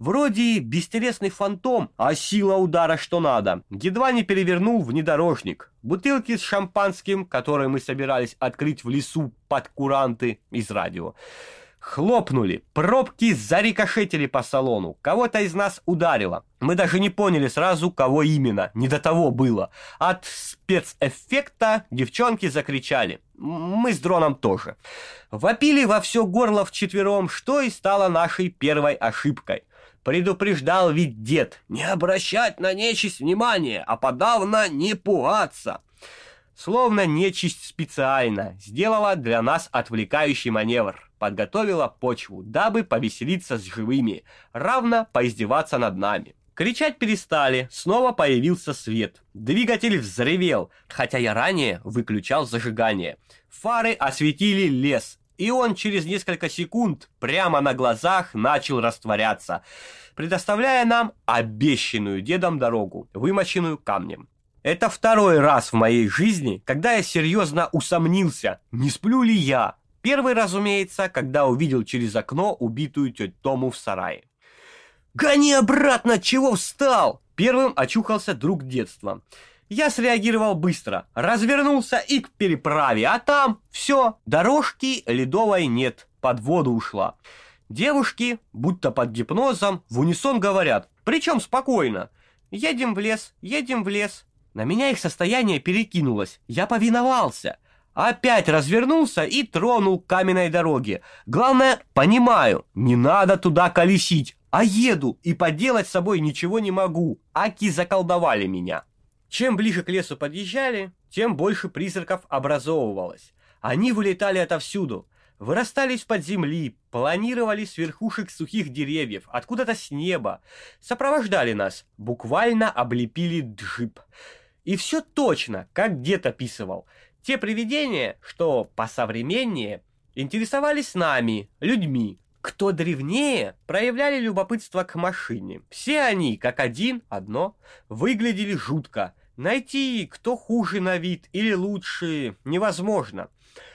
Вроде бестересный фантом, а сила удара что надо. Едва не перевернул внедорожник. Бутылки с шампанским, которые мы собирались открыть в лесу под куранты из радио. Хлопнули, пробки зарикошетили по салону, кого-то из нас ударило. Мы даже не поняли сразу, кого именно, не до того было. От спецэффекта девчонки закричали мы с дроном тоже. Вопили во все горло вчетвером, что и стало нашей первой ошибкой. Предупреждал ведь дед не обращать на нечисть внимания, а подавно не пугаться. Словно нечисть специально сделала для нас отвлекающий маневр, подготовила почву, дабы повеселиться с живыми, равно поиздеваться над нами. Кричать перестали, снова появился свет. Двигатель взревел, хотя я ранее выключал зажигание. Фары осветили лес, и он через несколько секунд прямо на глазах начал растворяться, предоставляя нам обещанную дедом дорогу, вымоченную камнем. Это второй раз в моей жизни, когда я серьезно усомнился, не сплю ли я. Первый, разумеется, когда увидел через окно убитую тетю Тому в сарае. Гони обратно, чего встал? Первым очухался друг детства. Я среагировал быстро, развернулся и к переправе, а там все, дорожки ледовой нет, под воду ушла. Девушки, будто под гипнозом, в унисон говорят, причем спокойно. Едем в лес, едем в лес. На меня их состояние перекинулось, я повиновался. Опять развернулся и тронул каменной дороге. Главное, понимаю, не надо туда колесить, а еду и поделать с собой ничего не могу. Аки заколдовали меня. Чем ближе к лесу подъезжали, тем больше призраков образовывалось. Они вылетали отовсюду, вырастали из-под земли, планировали с верхушек сухих деревьев, откуда-то с неба, сопровождали нас, буквально облепили джип. И все точно, как дед описывал. Те привидения, что посовременнее, интересовались нами, людьми, кто древнее, проявляли любопытство к машине. Все они, как один, одно, выглядели жутко. Найти, кто хуже на вид или лучше, невозможно.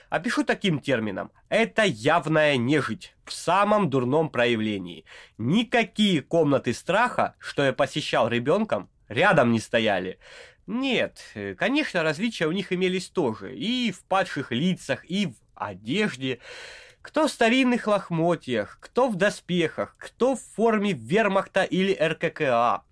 Опишу таким термином. Это явная нежить в самом дурном проявлении. Никакие комнаты страха, что я посещал ребенком, рядом не стояли. Нет, конечно, различия у них имелись тоже. И в падших лицах, и в одежде. Кто в старинных лохмотьях, кто в доспехах, кто в форме вермахта или РККА.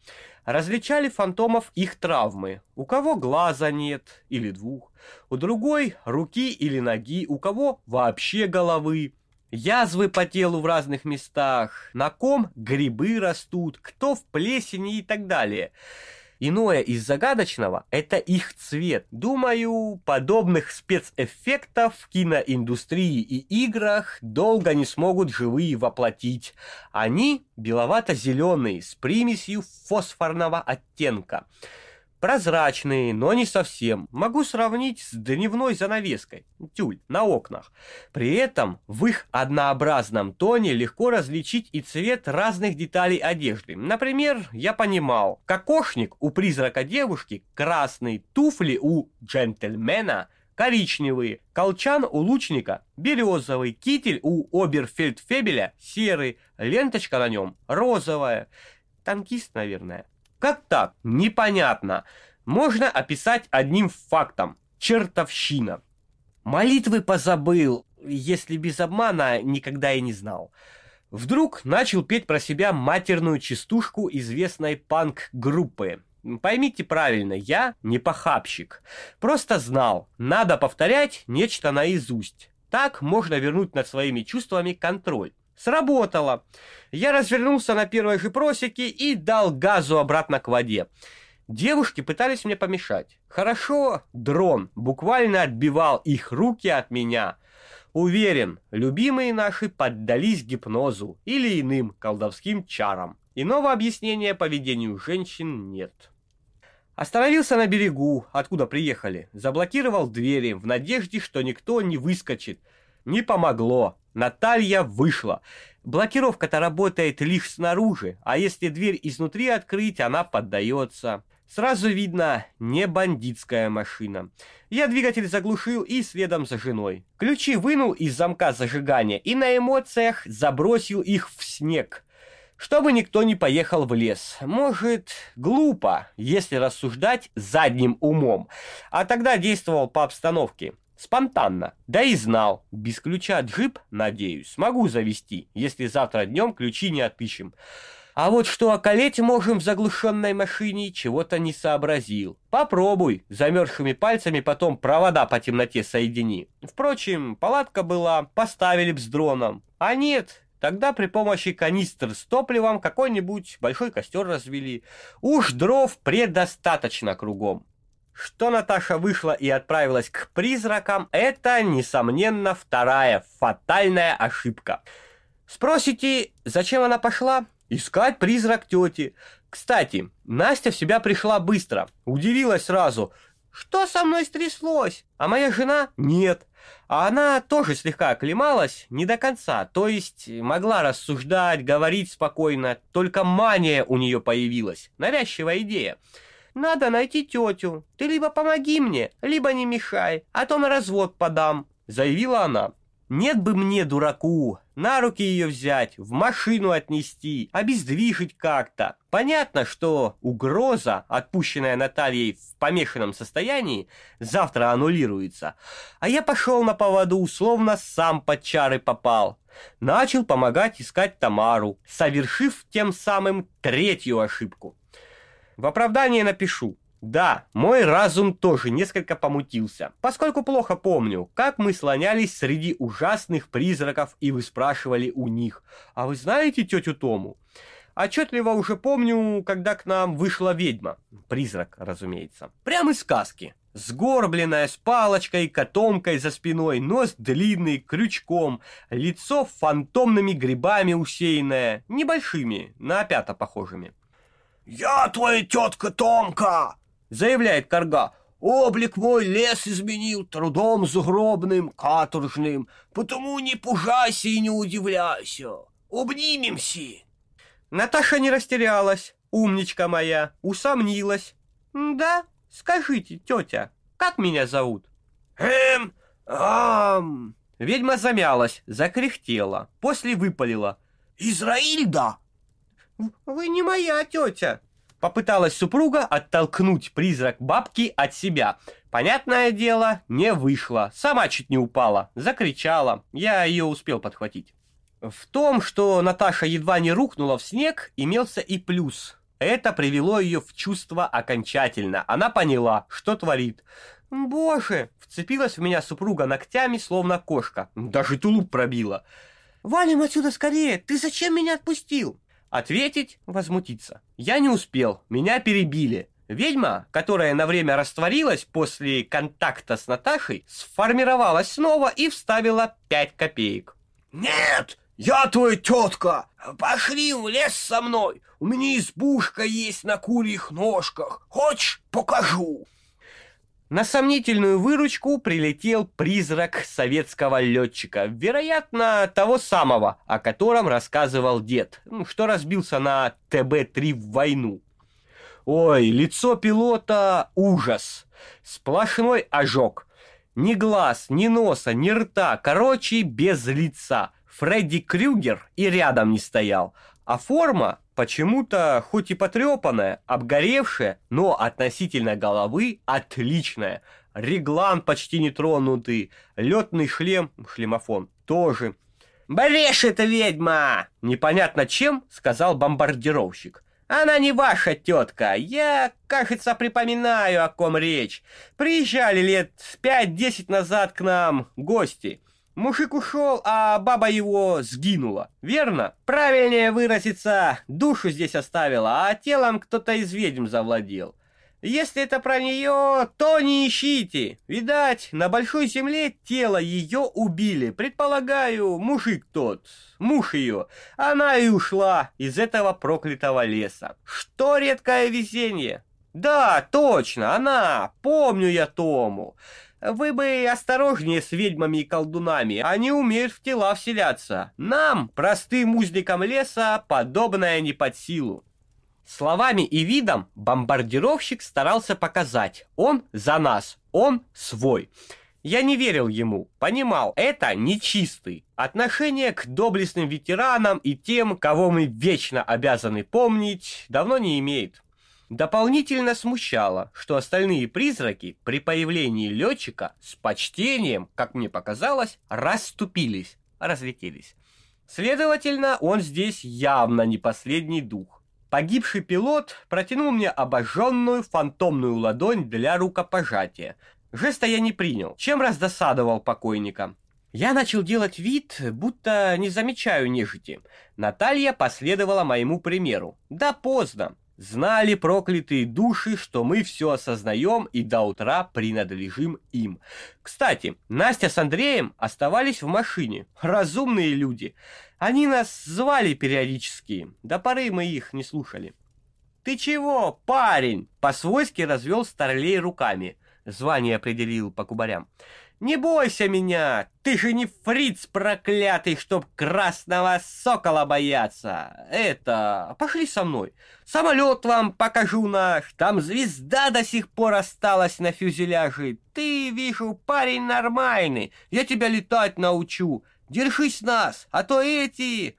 Различали фантомов их травмы. У кого глаза нет или двух, у другой руки или ноги, у кого вообще головы. Язвы по телу в разных местах, на ком грибы растут, кто в плесени и так далее иное из загадочного – это их цвет. Думаю, подобных спецэффектов в киноиндустрии и играх долго не смогут живые воплотить. Они беловато-зеленые с примесью фосфорного оттенка прозрачные, но не совсем. Могу сравнить с дневной занавеской, тюль, на окнах. При этом в их однообразном тоне легко различить и цвет разных деталей одежды. Например, я понимал, кокошник у призрака девушки, красный, туфли у джентльмена – коричневые, колчан у лучника березовый, китель у оберфельдфебеля серый, ленточка на нем розовая. Танкист, наверное. Как так? Непонятно. Можно описать одним фактом. Чертовщина. Молитвы позабыл, если без обмана никогда и не знал. Вдруг начал петь про себя матерную частушку известной панк-группы. Поймите правильно, я не похабщик. Просто знал, надо повторять нечто наизусть. Так можно вернуть над своими чувствами контроль. Сработало. Я развернулся на первой же просеке и дал газу обратно к воде. Девушки пытались мне помешать. Хорошо, дрон буквально отбивал их руки от меня. Уверен, любимые наши поддались гипнозу или иным колдовским чарам. Иного объяснения поведению женщин нет. Остановился на берегу, откуда приехали. Заблокировал двери в надежде, что никто не выскочит. Не помогло. Наталья вышла. Блокировка-то работает лишь снаружи, а если дверь изнутри открыть, она поддается. Сразу видно, не бандитская машина. Я двигатель заглушил и следом за женой. Ключи вынул из замка зажигания и на эмоциях забросил их в снег. Чтобы никто не поехал в лес. Может, глупо, если рассуждать задним умом. А тогда действовал по обстановке. Спонтанно, да и знал. Без ключа джип, надеюсь, смогу завести, если завтра днем ключи не отпишем. А вот что околеть можем в заглушенной машине, чего-то не сообразил. Попробуй, замерзшими пальцами потом провода по темноте соедини. Впрочем, палатка была, поставили б с дроном. А нет, тогда при помощи канистр с топливом какой-нибудь большой костер развели. Уж дров предостаточно кругом что Наташа вышла и отправилась к призракам, это, несомненно, вторая фатальная ошибка. Спросите, зачем она пошла? Искать призрак тети. Кстати, Настя в себя пришла быстро, удивилась сразу. Что со мной стряслось? А моя жена? Нет. А она тоже слегка оклемалась, не до конца, то есть могла рассуждать, говорить спокойно, только мания у нее появилась, навязчивая идея. Надо найти тетю. Ты либо помоги мне, либо не мешай, а то на развод подам», — заявила она. «Нет бы мне, дураку, на руки ее взять, в машину отнести, обездвижить как-то. Понятно, что угроза, отпущенная Натальей в помешанном состоянии, завтра аннулируется. А я пошел на поводу, условно сам под чары попал. Начал помогать искать Тамару, совершив тем самым третью ошибку. В оправдание напишу. Да, мой разум тоже несколько помутился, поскольку плохо помню, как мы слонялись среди ужасных призраков и вы спрашивали у них. А вы знаете тетю Тому? Отчетливо уже помню, когда к нам вышла ведьма. Призрак, разумеется. Прямо из сказки. Сгорбленная, с палочкой, котомкой за спиной, нос длинный, крючком, лицо фантомными грибами усеянное, небольшими, на опята похожими. Я твоя тетка Тонка, заявляет Карга. Облик мой лес изменил трудом загробным, каторжным, потому не пужайся и не удивляйся. Обнимемся. Наташа не растерялась, умничка моя, усомнилась. Да, скажите, тетя, как меня зовут? Эм, ам. Ведьма замялась, закряхтела, после выпалила. Израильда! Вы не моя тетя!» Попыталась супруга оттолкнуть призрак бабки от себя. Понятное дело, не вышло. Сама чуть не упала, закричала. Я ее успел подхватить. В том, что Наташа едва не рухнула в снег, имелся и плюс. Это привело ее в чувство окончательно. Она поняла, что творит. «Боже!» — вцепилась в меня супруга ногтями, словно кошка. Даже тулуп пробила. «Валим отсюда скорее! Ты зачем меня отпустил?» Ответить возмутиться. Я не успел, меня перебили. Ведьма, которая на время растворилась после контакта с Наташей, сформировалась снова и вставила 5 копеек. «Нет, я твоя тетка! Пошли в лес со мной! У меня избушка есть на курьих ножках. Хочешь, покажу!» На сомнительную выручку прилетел призрак советского летчика, вероятно, того самого, о котором рассказывал дед, ну, что разбился на ТБ-3 в войну. Ой, лицо пилота ужас, сплошной ожог. Ни глаз, ни носа, ни рта, короче, без лица. Фредди Крюгер и рядом не стоял а форма почему-то хоть и потрепанная, обгоревшая, но относительно головы отличная. Реглан почти не тронутый, летный шлем, шлемофон тоже. «Брешь это ведьма!» Непонятно чем, сказал бомбардировщик. «Она не ваша тетка. Я, кажется, припоминаю, о ком речь. Приезжали лет пять-десять назад к нам гости». Мужик ушел, а баба его сгинула. Верно? Правильнее выразиться, душу здесь оставила, а телом кто-то из ведьм завладел. Если это про нее, то не ищите. Видать, на большой земле тело ее убили. Предполагаю, мужик тот, муж ее. Она и ушла из этого проклятого леса. Что редкое везение. Да, точно, она, помню я Тому. Вы бы осторожнее с ведьмами и колдунами, они умеют в тела вселяться. Нам, простым узникам леса, подобное не под силу. Словами и видом бомбардировщик старался показать. Он за нас, он свой. Я не верил ему, понимал, это нечистый. Отношение к доблестным ветеранам и тем, кого мы вечно обязаны помнить, давно не имеет. Дополнительно смущало, что остальные призраки при появлении летчика с почтением, как мне показалось, расступились, разлетелись. Следовательно, он здесь явно не последний дух. Погибший пилот протянул мне обожженную фантомную ладонь для рукопожатия. Жеста я не принял, чем раздосадовал покойника. Я начал делать вид, будто не замечаю нежити. Наталья последовала моему примеру. Да поздно. Знали, проклятые души, что мы все осознаем и до утра принадлежим им. Кстати, Настя с Андреем оставались в машине. Разумные люди. Они нас звали периодически. До поры мы их не слушали. «Ты чего, парень?» По-свойски развел старлей руками. Звание определил по кубарям. «Парень!» Не бойся меня, ты же не фриц проклятый, чтоб красного сокола бояться. Это, пошли со мной. Самолет вам покажу наш, там звезда до сих пор осталась на фюзеляже. Ты, вижу, парень нормальный, я тебя летать научу. Держись нас, а то эти...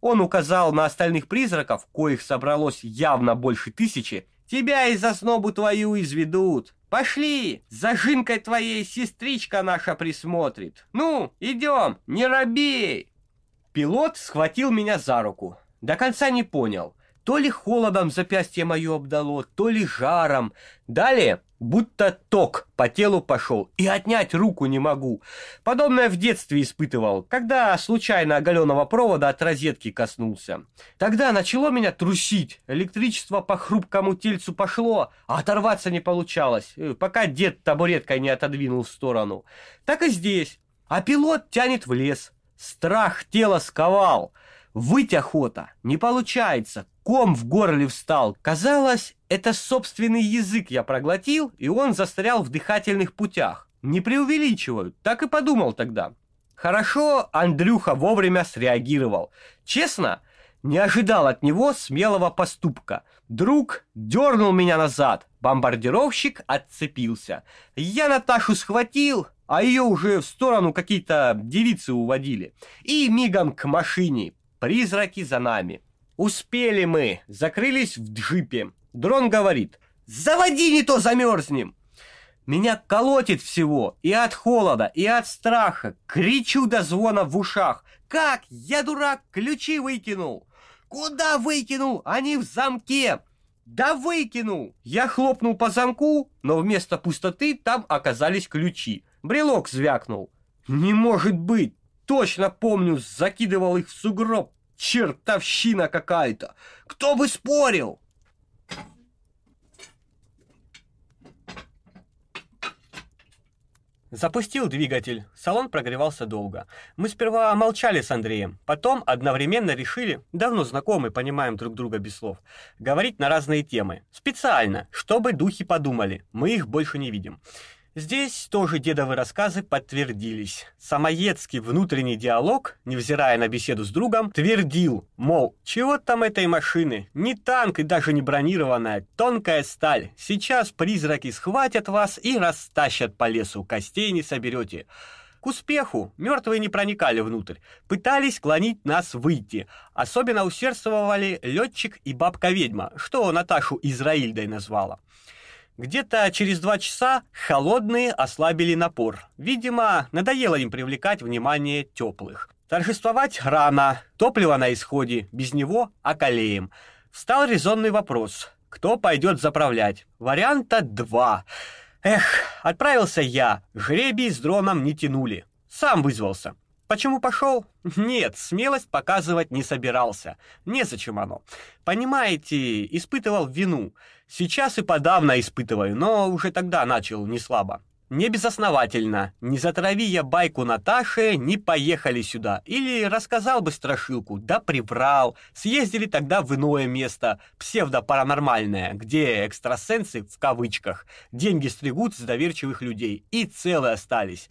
Он указал на остальных призраков, коих собралось явно больше тысячи, Тебя из-за снобу твою изведут. Пошли, за Жинкой твоей сестричка наша присмотрит. Ну, идем, не робей!» Пилот схватил меня за руку. До конца не понял, то ли холодом запястье мое обдало, то ли жаром. Далее будто ток по телу пошел, и отнять руку не могу. Подобное в детстве испытывал, когда случайно оголенного провода от розетки коснулся. Тогда начало меня трусить, электричество по хрупкому тельцу пошло, а оторваться не получалось, э, пока дед табуреткой не отодвинул в сторону. Так и здесь. А пилот тянет в лес. Страх тело сковал. Выть охота, не получается, ком в горле встал. Казалось, это собственный язык я проглотил, и он застрял в дыхательных путях. Не преувеличиваю, так и подумал тогда. Хорошо, Андрюха вовремя среагировал. Честно, не ожидал от него смелого поступка. Друг дернул меня назад, бомбардировщик отцепился. Я Наташу схватил, а ее уже в сторону какие-то девицы уводили. И мигом к машине, Призраки за нами. Успели мы, закрылись в джипе. Дрон говорит, заводи не то замерзнем. Меня колотит всего, и от холода, и от страха. Кричу до звона в ушах. Как? Я дурак, ключи выкинул. Куда выкинул? Они в замке. Да выкинул! Я хлопнул по замку, но вместо пустоты там оказались ключи. Брелок звякнул. Не может быть! точно помню, закидывал их в сугроб. Чертовщина какая-то. Кто бы спорил? Запустил двигатель. Салон прогревался долго. Мы сперва молчали с Андреем, потом одновременно решили, давно знакомы, понимаем друг друга без слов, говорить на разные темы. Специально, чтобы духи подумали, мы их больше не видим. Здесь тоже дедовы рассказы подтвердились. Самоедский внутренний диалог, невзирая на беседу с другом, твердил, мол, чего там этой машины, не танк и даже не бронированная, тонкая сталь. Сейчас призраки схватят вас и растащат по лесу, костей не соберете. К успеху мертвые не проникали внутрь, пытались клонить нас выйти. Особенно усердствовали летчик и бабка-ведьма, что Наташу Израильдой назвала. Где-то через два часа холодные ослабили напор. Видимо, надоело им привлекать внимание теплых. Торжествовать рано, топливо на исходе, без него околеем. Встал резонный вопрос, кто пойдет заправлять? Варианта два. Эх, отправился я, жребий с дроном не тянули. Сам вызвался. Почему пошел? Нет, смелость показывать не собирался. Незачем оно. Понимаете, испытывал вину. Вину. Сейчас и подавно испытываю, но уже тогда начал не слабо. Не безосновательно. Не затрави я байку Наташи, не поехали сюда. Или рассказал бы страшилку, да приврал. Съездили тогда в иное место, псевдопаранормальное, где экстрасенсы, в кавычках, деньги стригут с доверчивых людей и целы остались.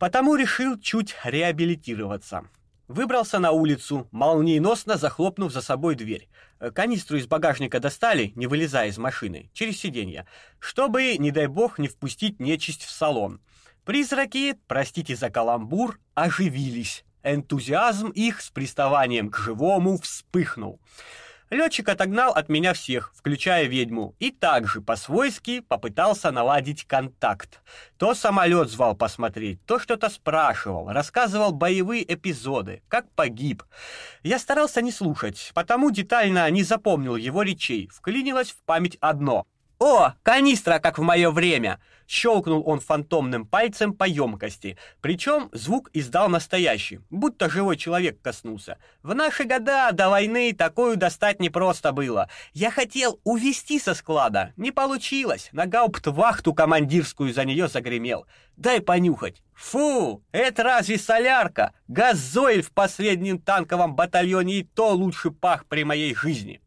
Потому решил чуть реабилитироваться. Выбрался на улицу, молниеносно захлопнув за собой дверь. Э, канистру из багажника достали, не вылезая из машины, через сиденье, чтобы, не дай бог, не впустить нечисть в салон. Призраки, простите за каламбур, оживились. Энтузиазм их с приставанием к живому вспыхнул. «Вспыхнул». Летчик отогнал от меня всех, включая ведьму, и также по-свойски попытался наладить контакт. То самолет звал посмотреть, то что-то спрашивал, рассказывал боевые эпизоды, как погиб. Я старался не слушать, потому детально не запомнил его речей. Вклинилось в память одно: «О, канистра, как в мое время!» — щелкнул он фантомным пальцем по емкости. Причем звук издал настоящий, будто живой человек коснулся. «В наши года до войны такую достать непросто было. Я хотел увести со склада. Не получилось. На гауптвахту командирскую за нее загремел. Дай понюхать. Фу, это разве солярка? Газойль в последнем танковом батальоне и то лучше пах при моей жизни!»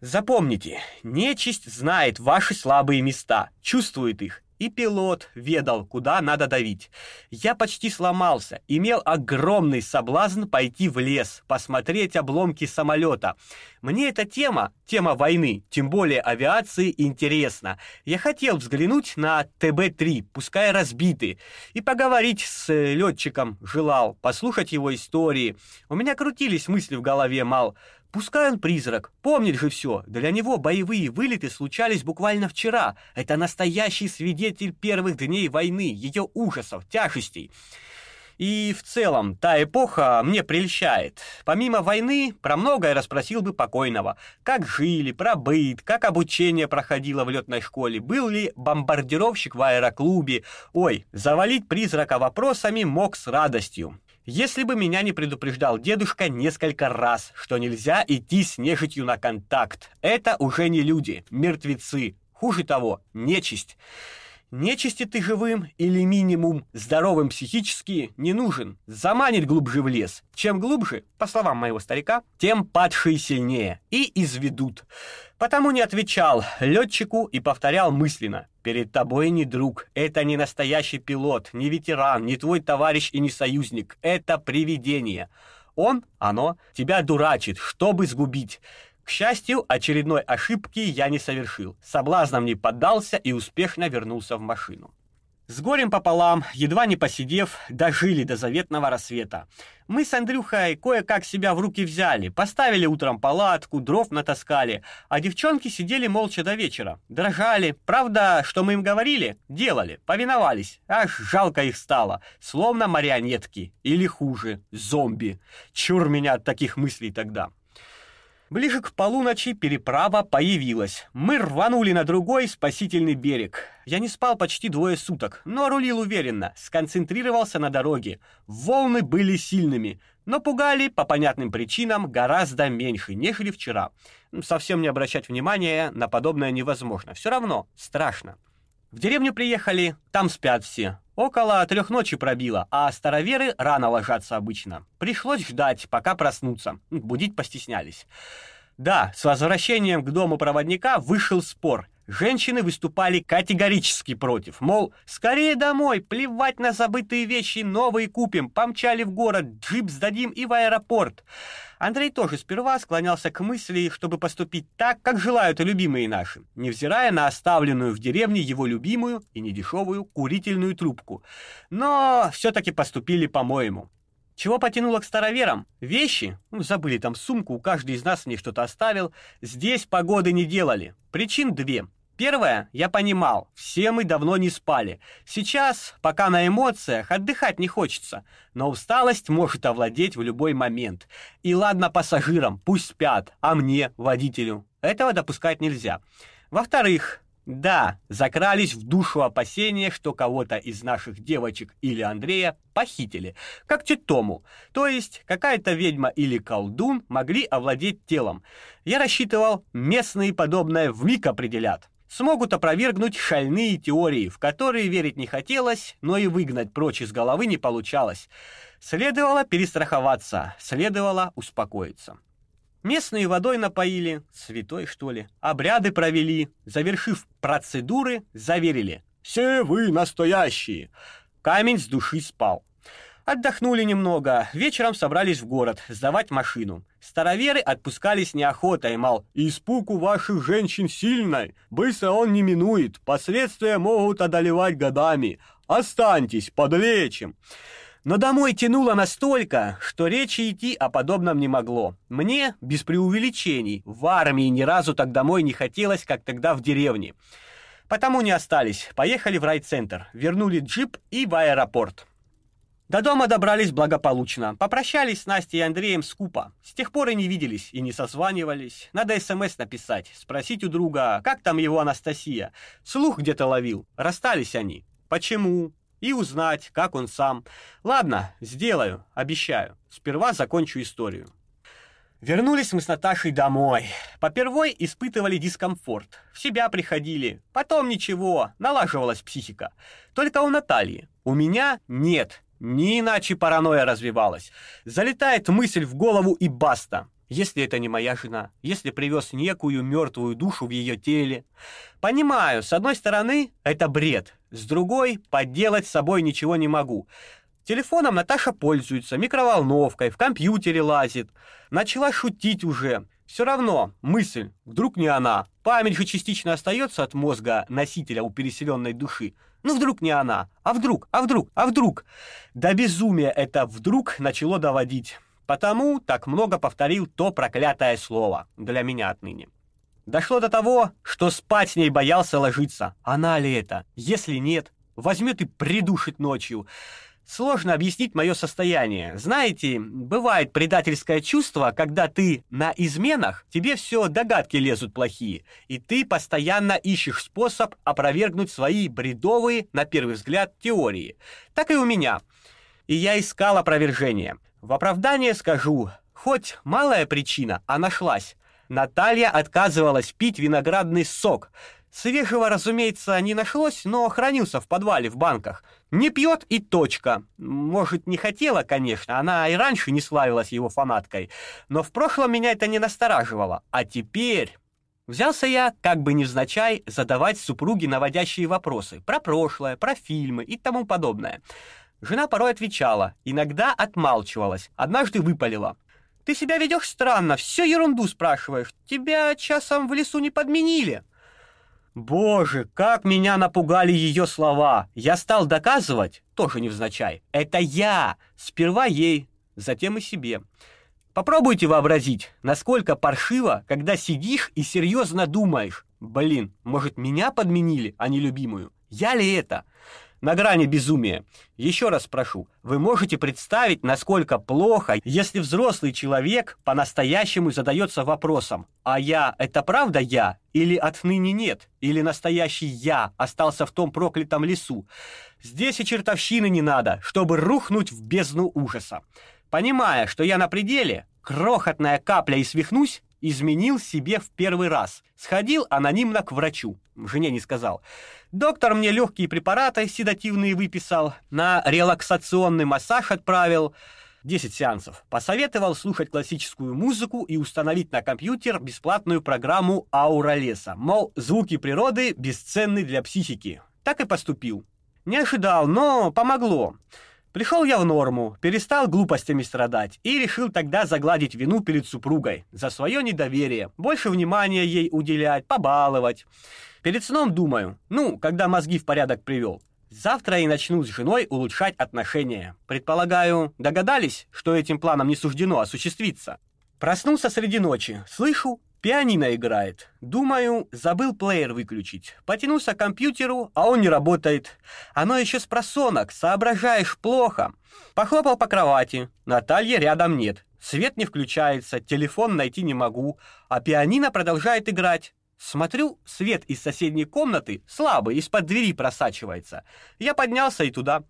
Запомните, нечисть знает ваши слабые места, чувствует их, и пилот ведал, куда надо давить. Я почти сломался, имел огромный соблазн пойти в лес, посмотреть обломки самолета. Мне эта тема, тема войны, тем более авиации, интересна. Я хотел взглянуть на ТБ-3, пускай разбитый, и поговорить с э, летчиком желал, послушать его истории. У меня крутились мысли в голове, мол. Пускай он призрак, помнит же все. Для него боевые вылеты случались буквально вчера. Это настоящий свидетель первых дней войны, ее ужасов, тяжестей. И в целом та эпоха мне прельщает. Помимо войны, про многое расспросил бы покойного. Как жили, про быт, как обучение проходило в летной школе, был ли бомбардировщик в аэроклубе. Ой, завалить призрака вопросами мог с радостью. Если бы меня не предупреждал дедушка несколько раз, что нельзя идти с нежитью на контакт. Это уже не люди, мертвецы. Хуже того, нечисть. Нечисти ты живым или минимум здоровым психически не нужен. Заманит глубже в лес. Чем глубже, по словам моего старика, тем падший сильнее и изведут. Потому не отвечал летчику и повторял мысленно. Перед тобой не друг, это не настоящий пилот, не ветеран, не твой товарищ и не союзник. Это привидение. Он, оно, тебя дурачит, чтобы сгубить. К счастью, очередной ошибки я не совершил, соблазном не поддался и успешно вернулся в машину. С горем пополам, едва не посидев, дожили до заветного рассвета. Мы с Андрюхой кое-как себя в руки взяли, поставили утром палатку, дров натаскали, а девчонки сидели молча до вечера, дрожали. Правда, что мы им говорили, делали, повиновались. Аж жалко их стало, словно марионетки или хуже, зомби. Чур меня от таких мыслей тогда. Ближе к полуночи переправа появилась. Мы рванули на другой спасительный берег. Я не спал почти двое суток, но рулил уверенно, сконцентрировался на дороге. Волны были сильными, но пугали по понятным причинам гораздо меньше, нежели вчера. Совсем не обращать внимания на подобное невозможно. Все равно страшно. В деревню приехали, там спят все. Около трех ночи пробило, а староверы рано ложатся обычно. Пришлось ждать, пока проснутся. Будить постеснялись. Да, с возвращением к дому проводника вышел спор женщины выступали категорически против. Мол, скорее домой, плевать на забытые вещи, новые купим, помчали в город, джип сдадим и в аэропорт. Андрей тоже сперва склонялся к мысли, чтобы поступить так, как желают и любимые наши, невзирая на оставленную в деревне его любимую и недешевую курительную трубку. Но все-таки поступили по-моему. Чего потянуло к староверам? Вещи? Ну, забыли там сумку, каждый из нас мне что-то оставил. Здесь погоды не делали. Причин две. Первое, я понимал, все мы давно не спали. Сейчас, пока на эмоциях, отдыхать не хочется, но усталость может овладеть в любой момент. И ладно пассажирам, пусть спят, а мне, водителю, этого допускать нельзя. Во-вторых, да, закрались в душу опасения, что кого-то из наших девочек или Андрея похитили, как Титому. То есть какая-то ведьма или колдун могли овладеть телом. Я рассчитывал, местные подобное вмиг определят смогут опровергнуть шальные теории, в которые верить не хотелось, но и выгнать прочь из головы не получалось. Следовало перестраховаться, следовало успокоиться. Местные водой напоили, святой что ли, обряды провели, завершив процедуры, заверили. «Все вы настоящие!» Камень с души спал. Отдохнули немного. Вечером собрались в город сдавать машину. Староверы отпускались неохотой, мол, испуг у ваших женщин сильный, быстро он не минует, последствия могут одолевать годами. Останьтесь, подлечим. Но домой тянуло настолько, что речи идти о подобном не могло. Мне, без преувеличений, в армии ни разу так домой не хотелось, как тогда в деревне. Потому не остались, поехали в райцентр, вернули джип и в аэропорт. До дома добрались благополучно. Попрощались с Настей и Андреем скупо. С тех пор и не виделись, и не созванивались. Надо СМС написать, спросить у друга, как там его Анастасия. Слух где-то ловил. Расстались они. Почему? И узнать, как он сам. Ладно, сделаю, обещаю. Сперва закончу историю. Вернулись мы с Наташей домой. Попервой испытывали дискомфорт. В себя приходили. Потом ничего, налаживалась психика. Только у Натальи. У меня нет. Не иначе паранойя развивалась. Залетает мысль в голову и баста. Если это не моя жена, если привез некую мертвую душу в ее теле. Понимаю, с одной стороны, это бред. С другой, поделать с собой ничего не могу. Телефоном Наташа пользуется, микроволновкой, в компьютере лазит. Начала шутить уже. Все равно, мысль, вдруг не она. Память же частично остается от мозга носителя у переселенной души. Ну вдруг не она, а вдруг, а вдруг, а вдруг. До безумия это вдруг начало доводить. Потому так много повторил то проклятое слово для меня отныне. Дошло до того, что спать с ней боялся ложиться. Она ли это? Если нет, возьмет и придушит ночью. Сложно объяснить мое состояние. Знаете, бывает предательское чувство, когда ты на изменах, тебе все догадки лезут плохие, и ты постоянно ищешь способ опровергнуть свои бредовые, на первый взгляд, теории. Так и у меня. И я искал опровержение. В оправдание скажу, хоть малая причина, а нашлась. Наталья отказывалась пить виноградный сок – Свежего, разумеется, не нашлось, но хранился в подвале в банках. Не пьет и точка. Может, не хотела, конечно, она и раньше не славилась его фанаткой, но в прошлом меня это не настораживало. А теперь... Взялся я, как бы невзначай, задавать супруге наводящие вопросы про прошлое, про фильмы и тому подобное. Жена порой отвечала, иногда отмалчивалась, однажды выпалила. «Ты себя ведешь странно, все ерунду спрашиваешь, тебя часом в лесу не подменили». Боже, как меня напугали ее слова! Я стал доказывать, тоже невзначай. Это я! Сперва ей, затем и себе. Попробуйте вообразить, насколько паршиво, когда сидишь и серьезно думаешь. Блин, может, меня подменили, а не любимую? Я ли это? на грани безумия. Еще раз прошу, вы можете представить, насколько плохо, если взрослый человек по-настоящему задается вопросом, а я – это правда я? Или отныне нет? Или настоящий я остался в том проклятом лесу? Здесь и чертовщины не надо, чтобы рухнуть в бездну ужаса. Понимая, что я на пределе, крохотная капля и свихнусь, изменил себе в первый раз. Сходил анонимно к врачу жене не сказал. Доктор мне легкие препараты седативные выписал, на релаксационный массаж отправил, 10 сеансов. Посоветовал слушать классическую музыку и установить на компьютер бесплатную программу «Аура леса». Мол, звуки природы бесценны для психики. Так и поступил. Не ожидал, но помогло. Пришел я в норму, перестал глупостями страдать и решил тогда загладить вину перед супругой за свое недоверие, больше внимания ей уделять, побаловать. Перед сном думаю, ну, когда мозги в порядок привел. Завтра я начну с женой улучшать отношения. Предполагаю, догадались, что этим планом не суждено осуществиться. Проснулся среди ночи, слышу, пианино играет. Думаю, забыл плеер выключить. Потянулся к компьютеру, а он не работает. Оно еще с просонок, соображаешь плохо. Похлопал по кровати. Натальи рядом нет. Свет не включается, телефон найти не могу, а пианино продолжает играть. Смотрю, свет из соседней комнаты слабый, из-под двери просачивается. Я поднялся и туда.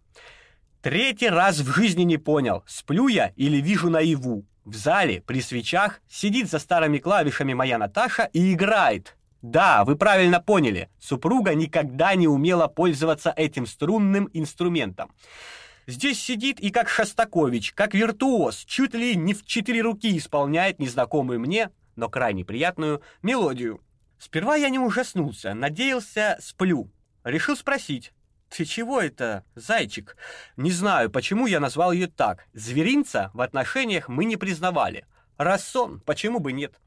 Третий раз в жизни не понял, сплю я или вижу наяву. В зале при свечах сидит за старыми клавишами моя Наташа и играет. Да, вы правильно поняли. Супруга никогда не умела пользоваться этим струнным инструментом. Здесь сидит и как Шостакович, как виртуоз, чуть ли не в четыре руки исполняет незнакомую мне, но крайне приятную мелодию. Сперва я не ужаснулся, надеялся, сплю. Решил спросить. «Ты чего это, зайчик?» Не знаю, почему я назвал ее так. Зверинца в отношениях мы не признавали. Рассон, почему бы нет?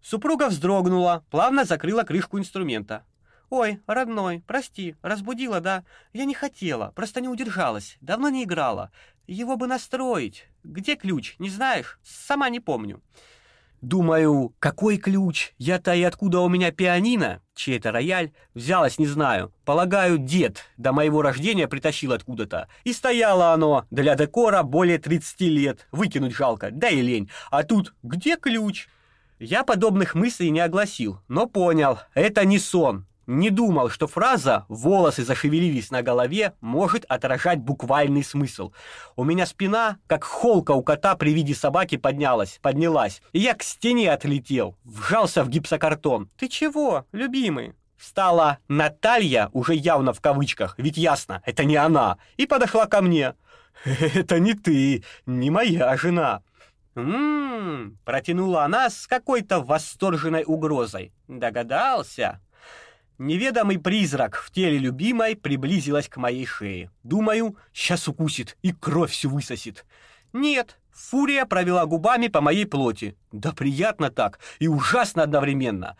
Супруга вздрогнула, плавно закрыла крышку инструмента. «Ой, родной, прости, разбудила, да? Я не хотела, просто не удержалась, давно не играла. Его бы настроить. Где ключ, не знаешь? Сама не помню». Думаю, какой ключ? Я-то и откуда у меня пианино? Чей это рояль? Взялась, не знаю. Полагаю, дед до моего рождения притащил откуда-то. И стояло оно для декора более 30 лет. Выкинуть жалко, да и лень. А тут где ключ? Я подобных мыслей не огласил, но понял, это не сон не думал, что фраза «волосы зашевелились на голове» может отражать буквальный смысл. У меня спина, как холка у кота при виде собаки, поднялась, поднялась, и я к стене отлетел, вжался в гипсокартон. «Ты чего, любимый?» Встала Наталья, уже явно в кавычках, ведь ясно, это не она, и подошла ко мне. «Это не ты, не моя жена». «М-м-м», протянула она с какой-то восторженной угрозой. «Догадался?» Неведомый призрак в теле любимой приблизилась к моей шее. Думаю, сейчас укусит и кровь всю высосет. Нет, фурия провела губами по моей плоти. Да приятно так и ужасно одновременно.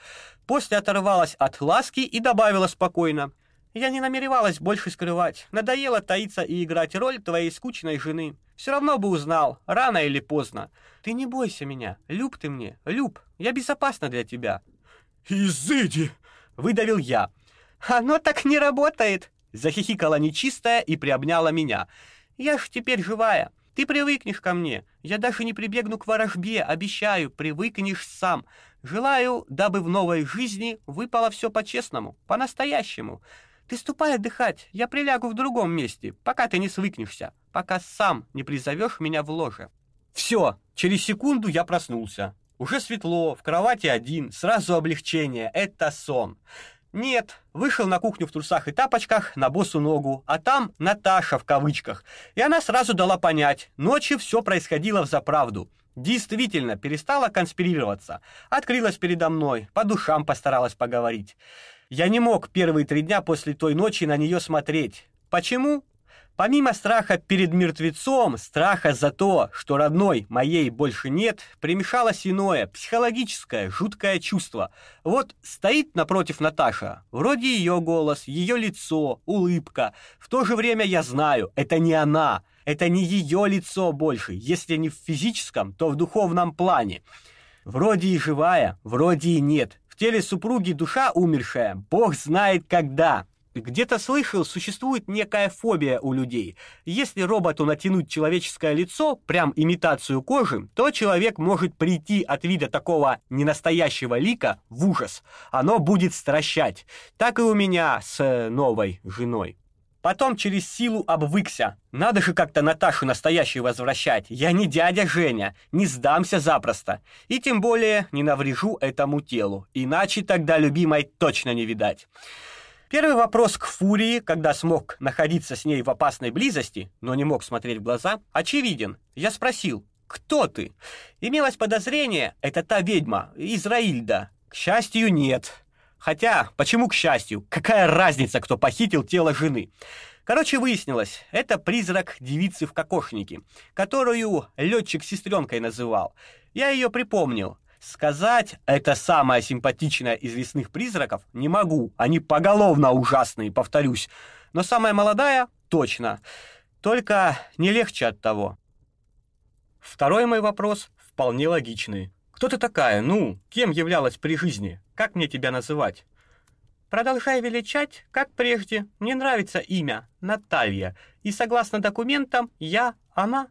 После оторвалась от ласки и добавила спокойно: "Я не намеревалась больше скрывать. Надоело таиться и играть роль твоей скучной жены. Все равно бы узнал, рано или поздно. Ты не бойся меня. Люб ты мне, люб. Я безопасна для тебя". "Изыди", выдавил я. «Оно ну так не работает!» Захихикала нечистая и приобняла меня. «Я ж теперь живая. Ты привыкнешь ко мне. Я даже не прибегну к ворожбе, обещаю, привыкнешь сам. Желаю, дабы в новой жизни выпало все по-честному, по-настоящему. Ты ступай отдыхать, я прилягу в другом месте, пока ты не свыкнешься, пока сам не призовешь меня в ложе». Все, через секунду я проснулся. Уже светло, в кровати один, сразу облегчение, это сон. Нет, вышел на кухню в трусах и тапочках, на босу ногу, а там Наташа в кавычках. И она сразу дала понять, ночью все происходило в заправду. Действительно, перестала конспирироваться. Открылась передо мной, по душам постаралась поговорить. Я не мог первые три дня после той ночи на нее смотреть. Почему? Помимо страха перед мертвецом, страха за то, что родной моей больше нет, примешалось иное, психологическое, жуткое чувство. Вот стоит напротив Наташа. Вроде ее голос, ее лицо, улыбка. В то же время я знаю, это не она. Это не ее лицо больше, если не в физическом, то в духовном плане. Вроде и живая, вроде и нет. В теле супруги душа умершая, бог знает когда. Где-то слышал, существует некая фобия у людей. Если роботу натянуть человеческое лицо, прям имитацию кожи, то человек может прийти от вида такого ненастоящего лика в ужас. Оно будет стращать. Так и у меня с э, новой женой. Потом через силу обвыкся. Надо же как-то Наташу настоящую возвращать. Я не дядя Женя, не сдамся запросто. И тем более не наврежу этому телу. Иначе тогда любимой точно не видать. Первый вопрос к Фурии, когда смог находиться с ней в опасной близости, но не мог смотреть в глаза, очевиден. Я спросил, кто ты? Имелось подозрение, это та ведьма, Израильда. К счастью, нет. Хотя, почему к счастью? Какая разница, кто похитил тело жены? Короче, выяснилось, это призрак девицы в кокошнике, которую летчик сестренкой называл. Я ее припомнил. Сказать это самая симпатичная из лесных призраков не могу, они поголовно ужасные, повторюсь. Но самая молодая — точно. Только не легче от того. Второй мой вопрос вполне логичный. Кто ты такая? Ну, кем являлась при жизни? Как мне тебя называть? Продолжай величать, как прежде. Мне нравится имя Наталья, и согласно документам я она.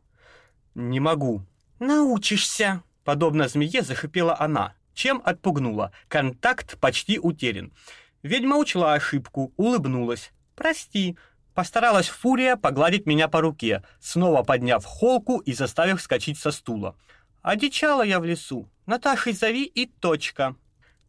Не могу. Научишься, Подобно змее зашипела она, чем отпугнула. Контакт почти утерян. Ведьма учла ошибку, улыбнулась. «Прости». Постаралась Фурия погладить меня по руке, снова подняв холку и заставив вскочить со стула. «Одичала я в лесу. Наташей зови и точка».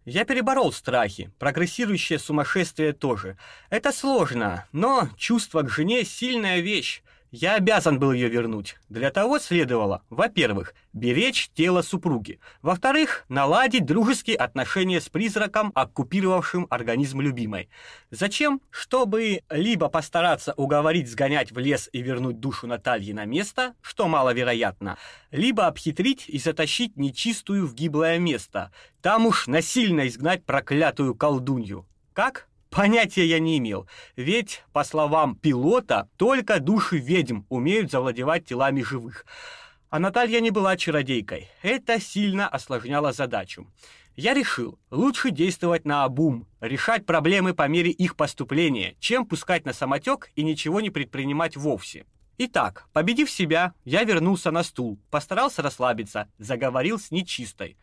Я переборол страхи, прогрессирующее сумасшествие тоже. Это сложно, но чувство к жене – сильная вещь. Я обязан был ее вернуть. Для того следовало, во-первых, беречь тело супруги, во-вторых, наладить дружеские отношения с призраком, оккупировавшим организм любимой. Зачем? Чтобы либо постараться уговорить сгонять в лес и вернуть душу Натальи на место, что маловероятно, либо обхитрить и затащить нечистую в гиблое место. Там уж насильно изгнать проклятую колдунью. Как? Понятия я не имел, ведь, по словам пилота, только души ведьм умеют завладевать телами живых. А Наталья не была чародейкой. Это сильно осложняло задачу. Я решил, лучше действовать на обум, решать проблемы по мере их поступления, чем пускать на самотек и ничего не предпринимать вовсе. Итак, победив себя, я вернулся на стул, постарался расслабиться, заговорил с нечистой.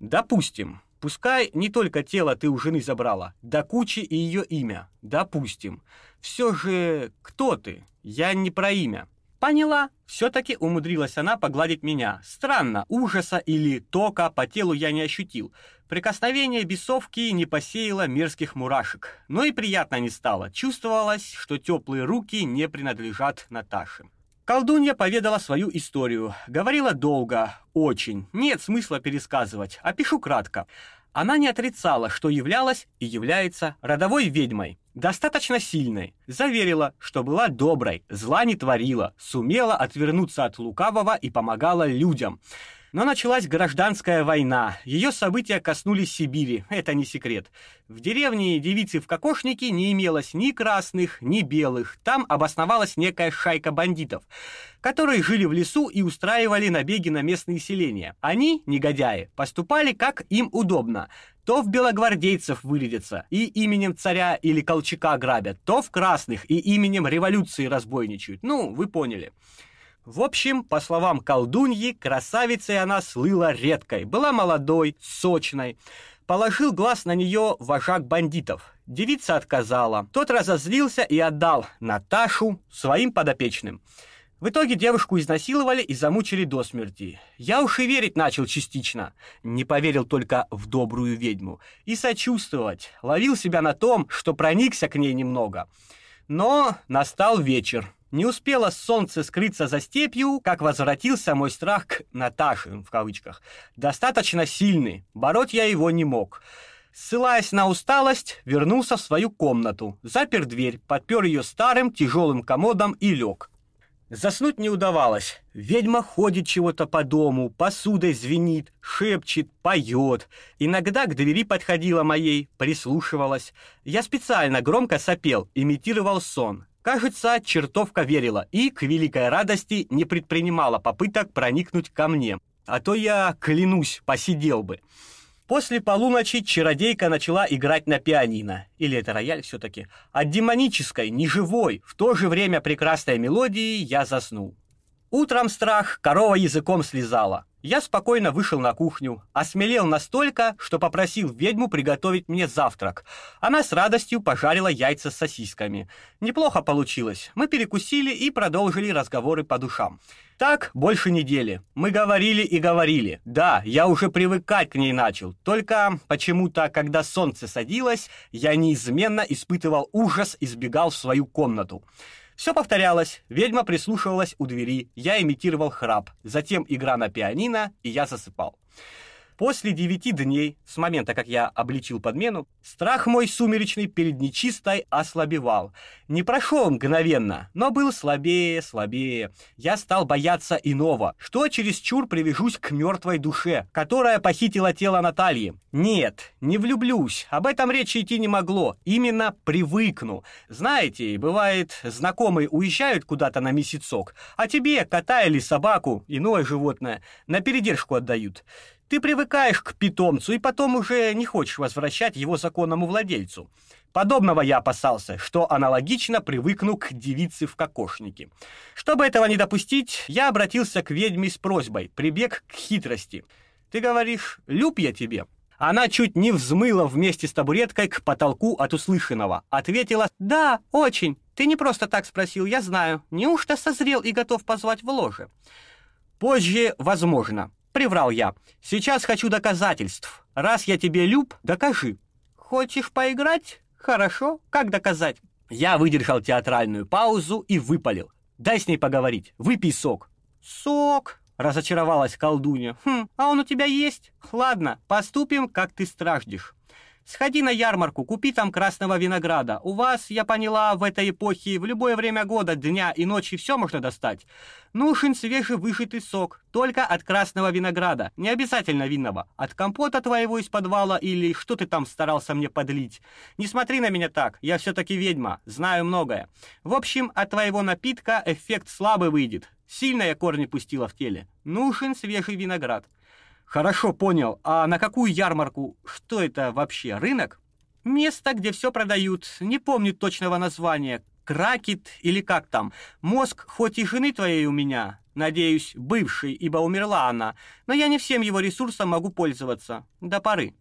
Допустим, Пускай не только тело ты у жены забрала, да кучи и ее имя, допустим. Все же кто ты? Я не про имя. Поняла. Все-таки умудрилась она погладить меня. Странно, ужаса или тока по телу я не ощутил. Прикосновение бесовки не посеяло мерзких мурашек. Но и приятно не стало. Чувствовалось, что теплые руки не принадлежат Наташе. Колдунья поведала свою историю. Говорила долго, очень. Нет смысла пересказывать, опишу кратко. Она не отрицала, что являлась и является родовой ведьмой, достаточно сильной. Заверила, что была доброй, зла не творила, сумела отвернуться от лукавого и помогала людям. Но началась гражданская война. Ее события коснулись Сибири, это не секрет. В деревне девицы в Кокошнике не имелось ни красных, ни белых. Там обосновалась некая шайка бандитов, которые жили в лесу и устраивали набеги на местные селения. Они, негодяи, поступали как им удобно то в белогвардейцев вырядятся и именем царя или Колчака грабят, то в красных и именем революции разбойничают. Ну, вы поняли. В общем, по словам колдуньи, красавицей она слыла редкой, была молодой, сочной. Положил глаз на нее вожак бандитов. Девица отказала. Тот разозлился и отдал Наташу своим подопечным. В итоге девушку изнасиловали и замучили до смерти. Я уж и верить начал частично. Не поверил только в добрую ведьму. И сочувствовать. Ловил себя на том, что проникся к ней немного. Но настал вечер. Не успело солнце скрыться за степью, как возвратился мой страх к Наташе, в кавычках. Достаточно сильный, бороть я его не мог. Ссылаясь на усталость, вернулся в свою комнату, запер дверь, подпер ее старым тяжелым комодом и лег. Заснуть не удавалось. Ведьма ходит чего-то по дому, посудой звенит, шепчет, поет. Иногда к двери подходила моей, прислушивалась. Я специально громко сопел, имитировал сон. Кажется, чертовка верила и, к великой радости, не предпринимала попыток проникнуть ко мне. А то я, клянусь, посидел бы. После полуночи чародейка начала играть на пианино, или это рояль все-таки, от а демонической, неживой, в то же время прекрасной мелодии я заснул. Утром страх корова языком слезала. Я спокойно вышел на кухню, осмелел настолько, что попросил ведьму приготовить мне завтрак. Она с радостью пожарила яйца с сосисками. Неплохо получилось. Мы перекусили и продолжили разговоры по душам. Так больше недели. Мы говорили и говорили. Да, я уже привыкать к ней начал. Только почему-то, когда солнце садилось, я неизменно испытывал ужас и сбегал в свою комнату. Все повторялось. Ведьма прислушивалась у двери, я имитировал храп, затем игра на пианино, и я засыпал. После девяти дней, с момента, как я обличил подмену, страх мой сумеречный перед нечистой ослабевал. Не прошел мгновенно, но был слабее, слабее. Я стал бояться иного, что через чур привяжусь к мертвой душе, которая похитила тело Натальи. Нет, не влюблюсь, об этом речи идти не могло, именно привыкну. Знаете, бывает, знакомые уезжают куда-то на месяцок, а тебе, кота или собаку, иное животное, на передержку отдают. Ты привыкаешь к питомцу и потом уже не хочешь возвращать его законному владельцу. Подобного я опасался, что аналогично привыкну к девице в кокошнике. Чтобы этого не допустить, я обратился к ведьме с просьбой, прибег к хитрости. Ты говоришь, люб я тебе. Она чуть не взмыла вместе с табуреткой к потолку от услышанного. Ответила, да, очень. Ты не просто так спросил, я знаю. Неужто созрел и готов позвать в ложе? Позже, возможно, Приврал я. Сейчас хочу доказательств. Раз я тебе люб, докажи. Хочешь поиграть? Хорошо. Как доказать? Я выдержал театральную паузу и выпалил. Дай с ней поговорить. Выпей сок. Сок, разочаровалась колдунья. Хм, а он у тебя есть? Ладно, поступим, как ты страждешь. Сходи на ярмарку, купи там красного винограда. У вас, я поняла, в этой эпохе в любое время года, дня и ночи все можно достать. Нужен свежий свежевыжатый сок, только от красного винограда, не обязательно винного, от компота твоего из подвала или что ты там старался мне подлить. Не смотри на меня так, я все-таки ведьма, знаю многое. В общем, от твоего напитка эффект слабый выйдет. Сильно я корни пустила в теле. Нужен свежий виноград. Хорошо понял. А на какую ярмарку? Что это вообще, рынок? Место, где все продают. Не помню точного названия. Кракет или как там. Мозг хоть и жены твоей у меня, надеюсь, бывший, ибо умерла она, но я не всем его ресурсом могу пользоваться. До поры.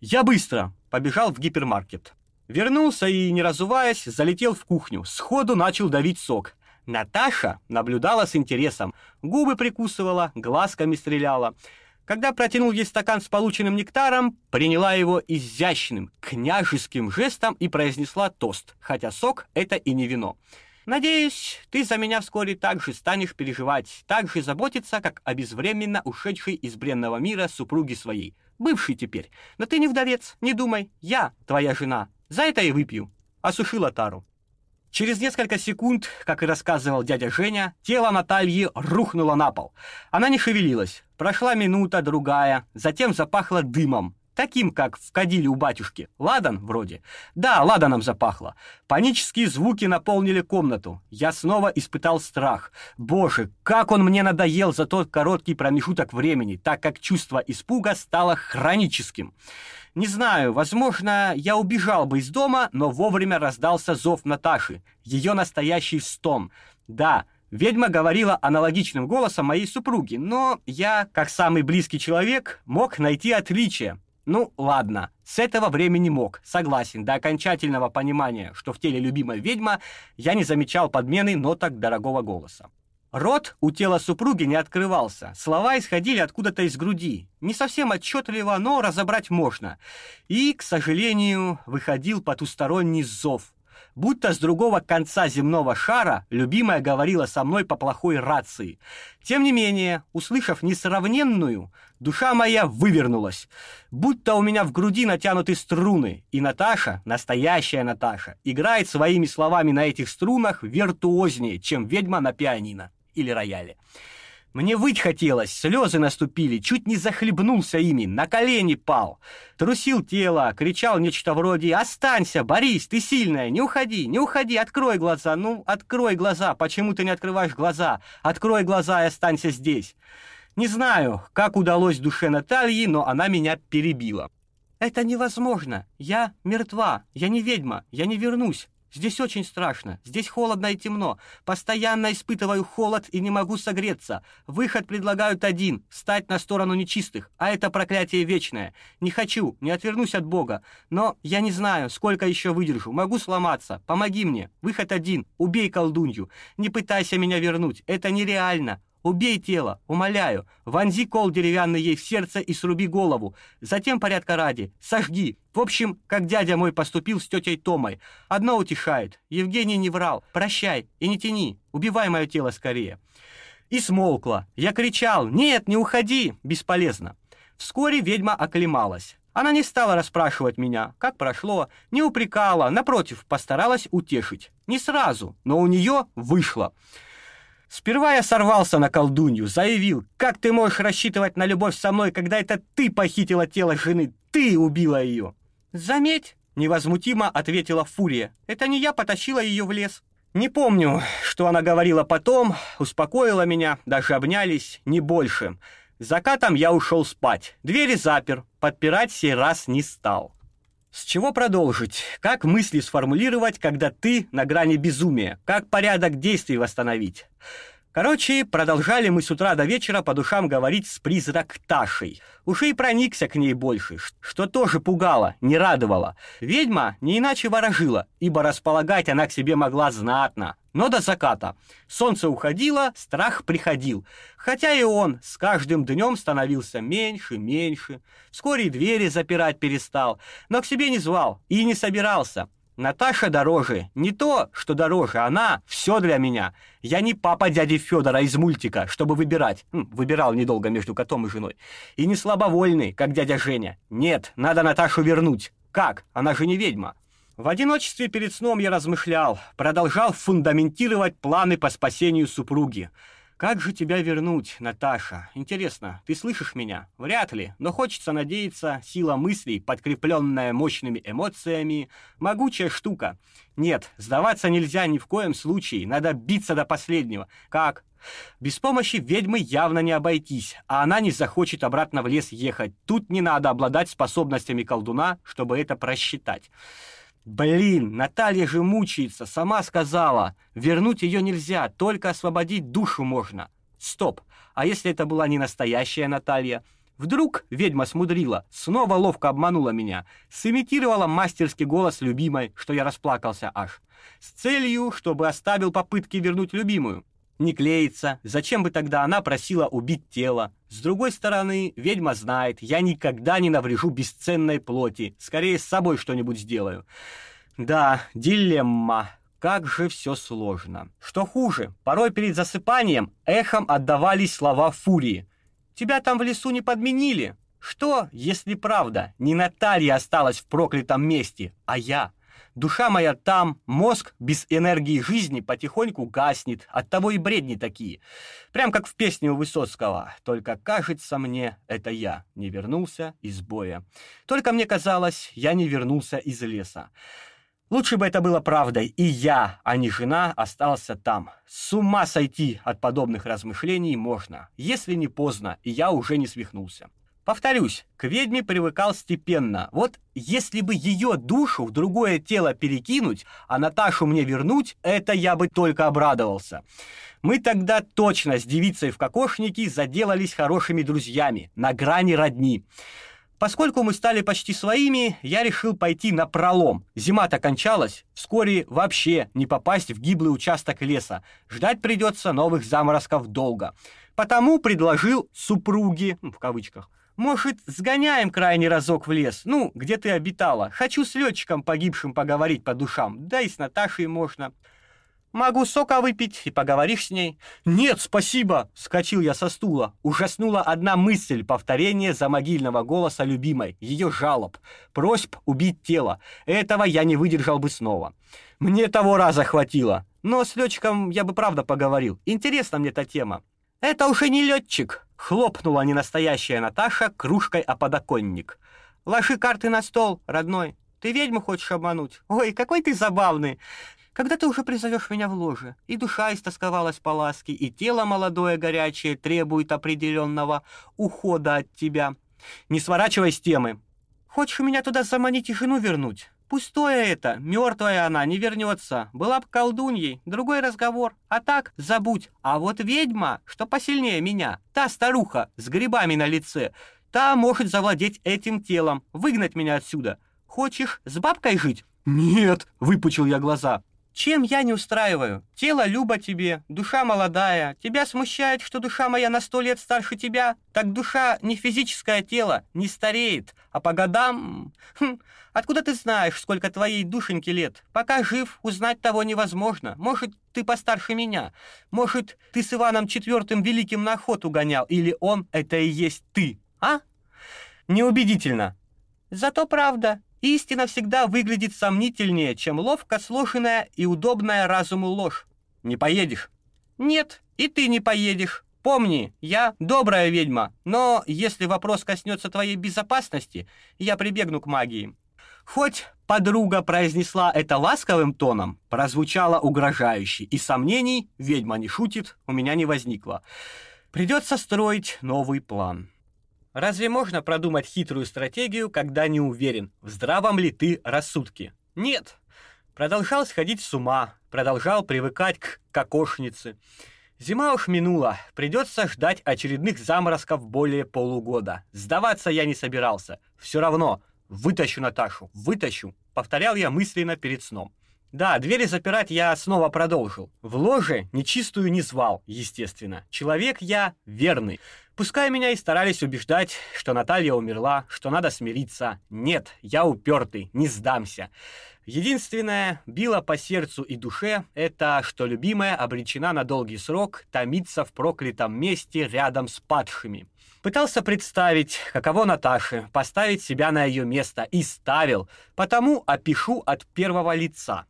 Я быстро побежал в гипермаркет. Вернулся и, не разуваясь, залетел в кухню. Сходу начал давить сок. Наташа наблюдала с интересом. Губы прикусывала, глазками стреляла. Когда протянул ей стакан с полученным нектаром, приняла его изящным, княжеским жестом и произнесла тост, хотя сок — это и не вино. «Надеюсь, ты за меня вскоре так же станешь переживать, так же заботиться, как о безвременно ушедшей из бренного мира супруге своей, бывшей теперь. Но ты не вдовец, не думай, я твоя жена, за это и выпью», — осушила тару. Через несколько секунд, как и рассказывал дядя Женя, тело Натальи рухнуло на пол. Она не шевелилась, Прошла минута, другая, затем запахло дымом, таким, как в кадиле у батюшки. Ладан вроде. Да, ладаном запахло. Панические звуки наполнили комнату. Я снова испытал страх. Боже, как он мне надоел за тот короткий промежуток времени, так как чувство испуга стало хроническим. Не знаю, возможно, я убежал бы из дома, но вовремя раздался зов Наташи, ее настоящий стон. Да, Ведьма говорила аналогичным голосом моей супруги, но я, как самый близкий человек, мог найти отличия. Ну, ладно, с этого времени мог, согласен, до окончательного понимания, что в теле любимой ведьма, я не замечал подмены ноток дорогого голоса. Рот у тела супруги не открывался. Слова исходили откуда-то из груди. Не совсем отчетливо, но разобрать можно. И, к сожалению, выходил потусторонний зов, будто с другого конца земного шара любимая говорила со мной по плохой рации. Тем не менее, услышав несравненную, душа моя вывернулась, будто у меня в груди натянуты струны, и Наташа, настоящая Наташа, играет своими словами на этих струнах виртуознее, чем ведьма на пианино или рояле. Мне выть хотелось, слезы наступили, чуть не захлебнулся ими, на колени пал. Трусил тело, кричал нечто вроде «Останься, Борис, ты сильная, не уходи, не уходи, открой глаза, ну, открой глаза, почему ты не открываешь глаза? Открой глаза и останься здесь». Не знаю, как удалось душе Натальи, но она меня перебила. «Это невозможно, я мертва, я не ведьма, я не вернусь, Здесь очень страшно. Здесь холодно и темно. Постоянно испытываю холод и не могу согреться. Выход предлагают один — встать на сторону нечистых. А это проклятие вечное. Не хочу, не отвернусь от Бога. Но я не знаю, сколько еще выдержу. Могу сломаться. Помоги мне. Выход один. Убей колдунью. Не пытайся меня вернуть. Это нереально. Убей тело, умоляю, вонзи кол деревянный ей в сердце и сруби голову. Затем порядка ради, сожги. В общем, как дядя мой поступил с тетей Томой. Одно утешает. Евгений не врал. Прощай и не тяни. Убивай мое тело скорее. И смолкла. Я кричал: "Нет, не уходи!" Бесполезно. Вскоре ведьма оклемалась. Она не стала расспрашивать меня, как прошло, не упрекала, напротив, постаралась утешить. Не сразу, но у нее вышло. Сперва я сорвался на колдунью, заявил, как ты можешь рассчитывать на любовь со мной, когда это ты похитила тело жены, ты убила ее. Заметь, невозмутимо ответила Фурия, это не я потащила ее в лес. Не помню, что она говорила потом, успокоила меня, даже обнялись, не больше. Закатом я ушел спать, двери запер, подпирать сей раз не стал. С чего продолжить? Как мысли сформулировать, когда ты на грани безумия? Как порядок действий восстановить? Короче, продолжали мы с утра до вечера по душам говорить с призрак Ташей. Уж и проникся к ней больше, что тоже пугало, не радовало. Ведьма не иначе ворожила, ибо располагать она к себе могла знатно. Но до заката. Солнце уходило, страх приходил. Хотя и он с каждым днем становился меньше, меньше. Вскоре двери запирать перестал, но к себе не звал и не собирался. Наташа дороже. Не то, что дороже, она все для меня. Я не папа дяди Федора из мультика, чтобы выбирать. Хм, выбирал недолго между котом и женой. И не слабовольный, как дядя Женя. Нет, надо Наташу вернуть. Как? Она же не ведьма. В одиночестве перед сном я размышлял, продолжал фундаментировать планы по спасению супруги. Как же тебя вернуть, Наташа? Интересно, ты слышишь меня? Вряд ли, но хочется надеяться, сила мыслей, подкрепленная мощными эмоциями, могучая штука. Нет, сдаваться нельзя ни в коем случае, надо биться до последнего. Как? Без помощи ведьмы явно не обойтись, а она не захочет обратно в лес ехать. Тут не надо обладать способностями колдуна, чтобы это просчитать. Блин, Наталья же мучается, сама сказала. Вернуть ее нельзя, только освободить душу можно. Стоп, а если это была не настоящая Наталья? Вдруг ведьма смудрила, снова ловко обманула меня, сымитировала мастерский голос любимой, что я расплакался аж, с целью, чтобы оставил попытки вернуть любимую не клеится, зачем бы тогда она просила убить тело? С другой стороны, ведьма знает, я никогда не наврежу бесценной плоти, скорее с собой что-нибудь сделаю. Да, дилемма. Как же все сложно. Что хуже, порой перед засыпанием эхом отдавались слова Фурии. «Тебя там в лесу не подменили?» Что, если правда, не Наталья осталась в проклятом месте, а я? Душа моя там, мозг без энергии жизни потихоньку гаснет, от того и бредни такие. Прям как в песне у Высоцкого. Только кажется мне, это я не вернулся из боя. Только мне казалось, я не вернулся из леса. Лучше бы это было правдой, и я, а не жена, остался там. С ума сойти от подобных размышлений можно, если не поздно, и я уже не свихнулся. Повторюсь, к ведьме привыкал степенно. Вот если бы ее душу в другое тело перекинуть, а Наташу мне вернуть, это я бы только обрадовался. Мы тогда точно с девицей в кокошнике заделались хорошими друзьями, на грани родни. Поскольку мы стали почти своими, я решил пойти на пролом. Зима-то кончалась, вскоре вообще не попасть в гиблый участок леса. Ждать придется новых заморозков долго. Потому предложил супруге, в кавычках, может, сгоняем крайний разок в лес? Ну, где ты обитала? Хочу с летчиком погибшим поговорить по душам. Да и с Наташей можно. Могу сока выпить и поговоришь с ней. Нет, спасибо, Скочил я со стула. Ужаснула одна мысль повторение за могильного голоса любимой, ее жалоб, просьб убить тело. Этого я не выдержал бы снова. Мне того раза хватило. Но с летчиком я бы правда поговорил. Интересна мне эта тема. Это уже не летчик, хлопнула ненастоящая Наташа кружкой о подоконник. Ложи карты на стол, родной. Ты ведьму хочешь обмануть? Ой, какой ты забавный. Когда ты уже призовешь меня в ложе, и душа истосковалась по ласке, и тело молодое горячее требует определенного ухода от тебя. Не сворачивай с темы. Хочешь меня туда заманить и жену вернуть? Пустое это, мертвая она, не вернется. Была бы колдуньей, другой разговор. А так, забудь. А вот ведьма, что посильнее меня, та старуха с грибами на лице, та может завладеть этим телом, выгнать меня отсюда. Хочешь с бабкой жить? Нет, выпучил я глаза. Чем я не устраиваю? Тело любо тебе, душа молодая. Тебя смущает, что душа моя на сто лет старше тебя? Так душа не физическое тело, не стареет, а по годам... Хм, откуда ты знаешь, сколько твоей душеньки лет? Пока жив, узнать того невозможно. Может, ты постарше меня. Может, ты с Иваном Четвертым Великим на охоту гонял, или он — это и есть ты, а? Неубедительно. Зато правда, Истина всегда выглядит сомнительнее, чем ловко сложенная и удобная разуму ложь. Не поедешь. Нет, и ты не поедешь. Помни, я добрая ведьма, но если вопрос коснется твоей безопасности, я прибегну к магии. Хоть подруга произнесла это ласковым тоном, прозвучало угрожающе, и сомнений, ведьма не шутит, у меня не возникло. Придется строить новый план. Разве можно продумать хитрую стратегию, когда не уверен, в здравом ли ты рассудке? Нет. Продолжал сходить с ума, продолжал привыкать к кокошнице. Зима уж минула, придется ждать очередных заморозков более полугода. Сдаваться я не собирался. Все равно, вытащу Наташу, вытащу, повторял я мысленно перед сном. Да, двери запирать я снова продолжил. В ложе нечистую не звал, естественно. Человек я верный. Пускай меня и старались убеждать, что Наталья умерла, что надо смириться. Нет, я упертый, не сдамся. Единственное, било по сердцу и душе, это что любимая обречена на долгий срок томиться в проклятом месте рядом с падшими. Пытался представить, каково Наташе, поставить себя на ее место и ставил, потому опишу от первого лица –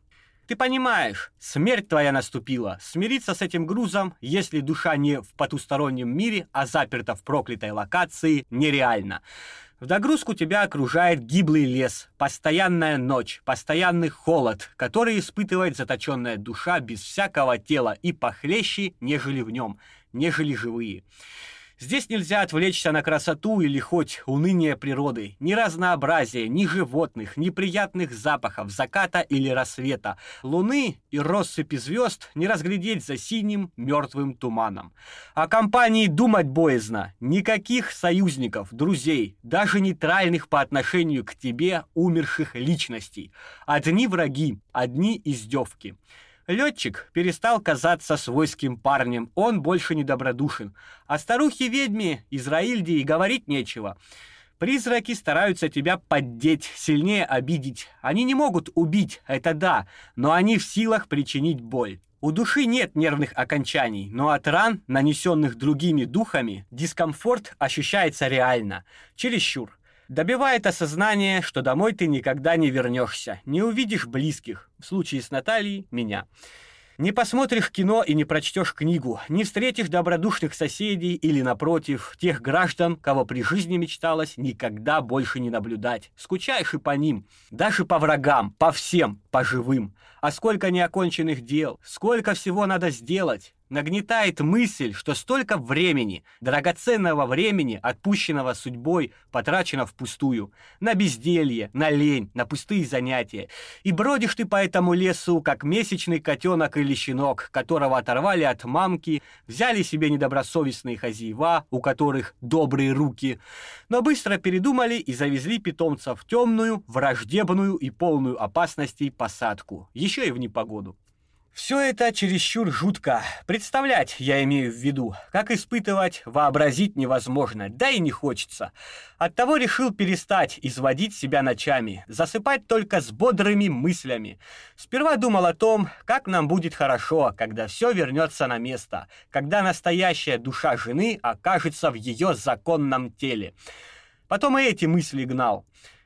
ты понимаешь, смерть твоя наступила. Смириться с этим грузом, если душа не в потустороннем мире, а заперта в проклятой локации, нереально. В догрузку тебя окружает гиблый лес, постоянная ночь, постоянный холод, который испытывает заточенная душа без всякого тела и похлеще, нежели в нем, нежели живые. Здесь нельзя отвлечься на красоту или хоть уныние природы, ни разнообразия, ни животных, ни приятных запахов заката или рассвета, луны и россыпи звезд не разглядеть за синим мертвым туманом. О компании думать боязно, никаких союзников, друзей, даже нейтральных по отношению к тебе умерших личностей. Одни враги, одни издевки. Летчик перестал казаться свойским парнем, он больше не добродушен. А старухе-ведьме Израильде и говорить нечего. Призраки стараются тебя поддеть, сильнее обидеть. Они не могут убить, это да, но они в силах причинить боль. У души нет нервных окончаний, но от ран, нанесенных другими духами, дискомфорт ощущается реально, чересчур. Добивает осознание, что домой ты никогда не вернешься, не увидишь близких, в случае с Натальей – меня. Не посмотришь кино и не прочтешь книгу, не встретишь добродушных соседей или, напротив, тех граждан, кого при жизни мечталось никогда больше не наблюдать. Скучаешь и по ним, даже по врагам, по всем, по живым. А сколько неоконченных дел, сколько всего надо сделать нагнетает мысль, что столько времени, драгоценного времени, отпущенного судьбой, потрачено впустую, на безделье, на лень, на пустые занятия. И бродишь ты по этому лесу, как месячный котенок или щенок, которого оторвали от мамки, взяли себе недобросовестные хозяева, у которых добрые руки, но быстро передумали и завезли питомца в темную, враждебную и полную опасностей посадку, еще и в непогоду. Все это чересчур жутко. Представлять, я имею в виду, как испытывать, вообразить невозможно, да и не хочется. Оттого решил перестать изводить себя ночами, засыпать только с бодрыми мыслями. Сперва думал о том, как нам будет хорошо, когда все вернется на место, когда настоящая душа жены окажется в ее законном теле. Потом и эти мысли гнал.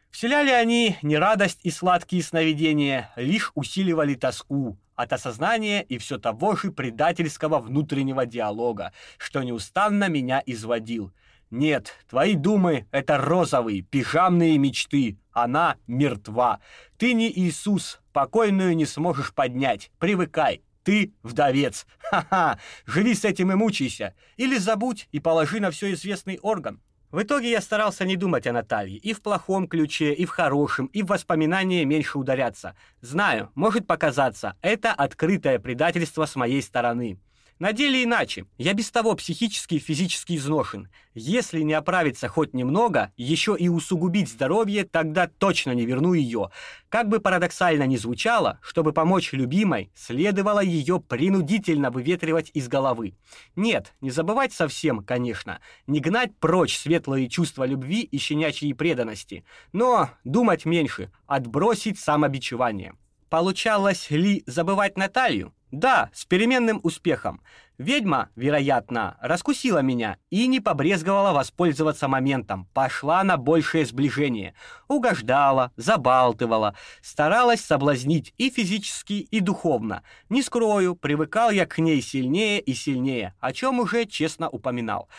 Вселяли они не радость и сладкие сновидения, лишь усиливали тоску, от осознания и все того же предательского внутреннего диалога, что неустанно меня изводил. Нет, твои думы — это розовые, пижамные мечты. Она мертва. Ты не Иисус, покойную не сможешь поднять. Привыкай, ты вдовец. Ха-ха, живи с этим и мучайся. Или забудь и положи на все известный орган. В итоге я старался не думать о Наталье и в плохом ключе, и в хорошем, и в воспоминания меньше ударяться. Знаю, может показаться, это открытое предательство с моей стороны. На деле иначе. Я без того психически и физически изношен. Если не оправиться хоть немного, еще и усугубить здоровье, тогда точно не верну ее. Как бы парадоксально ни звучало, чтобы помочь любимой, следовало ее принудительно выветривать из головы. Нет, не забывать совсем, конечно, не гнать прочь светлые чувства любви и щенячьей преданности, но думать меньше, отбросить самобичевание. Получалось ли забывать Наталью? Да, с переменным успехом. Ведьма, вероятно, раскусила меня и не побрезговала воспользоваться моментом, пошла на большее сближение, угождала, забалтывала, старалась соблазнить и физически, и духовно. Не скрою, привыкал я к ней сильнее и сильнее, о чем уже честно упоминал.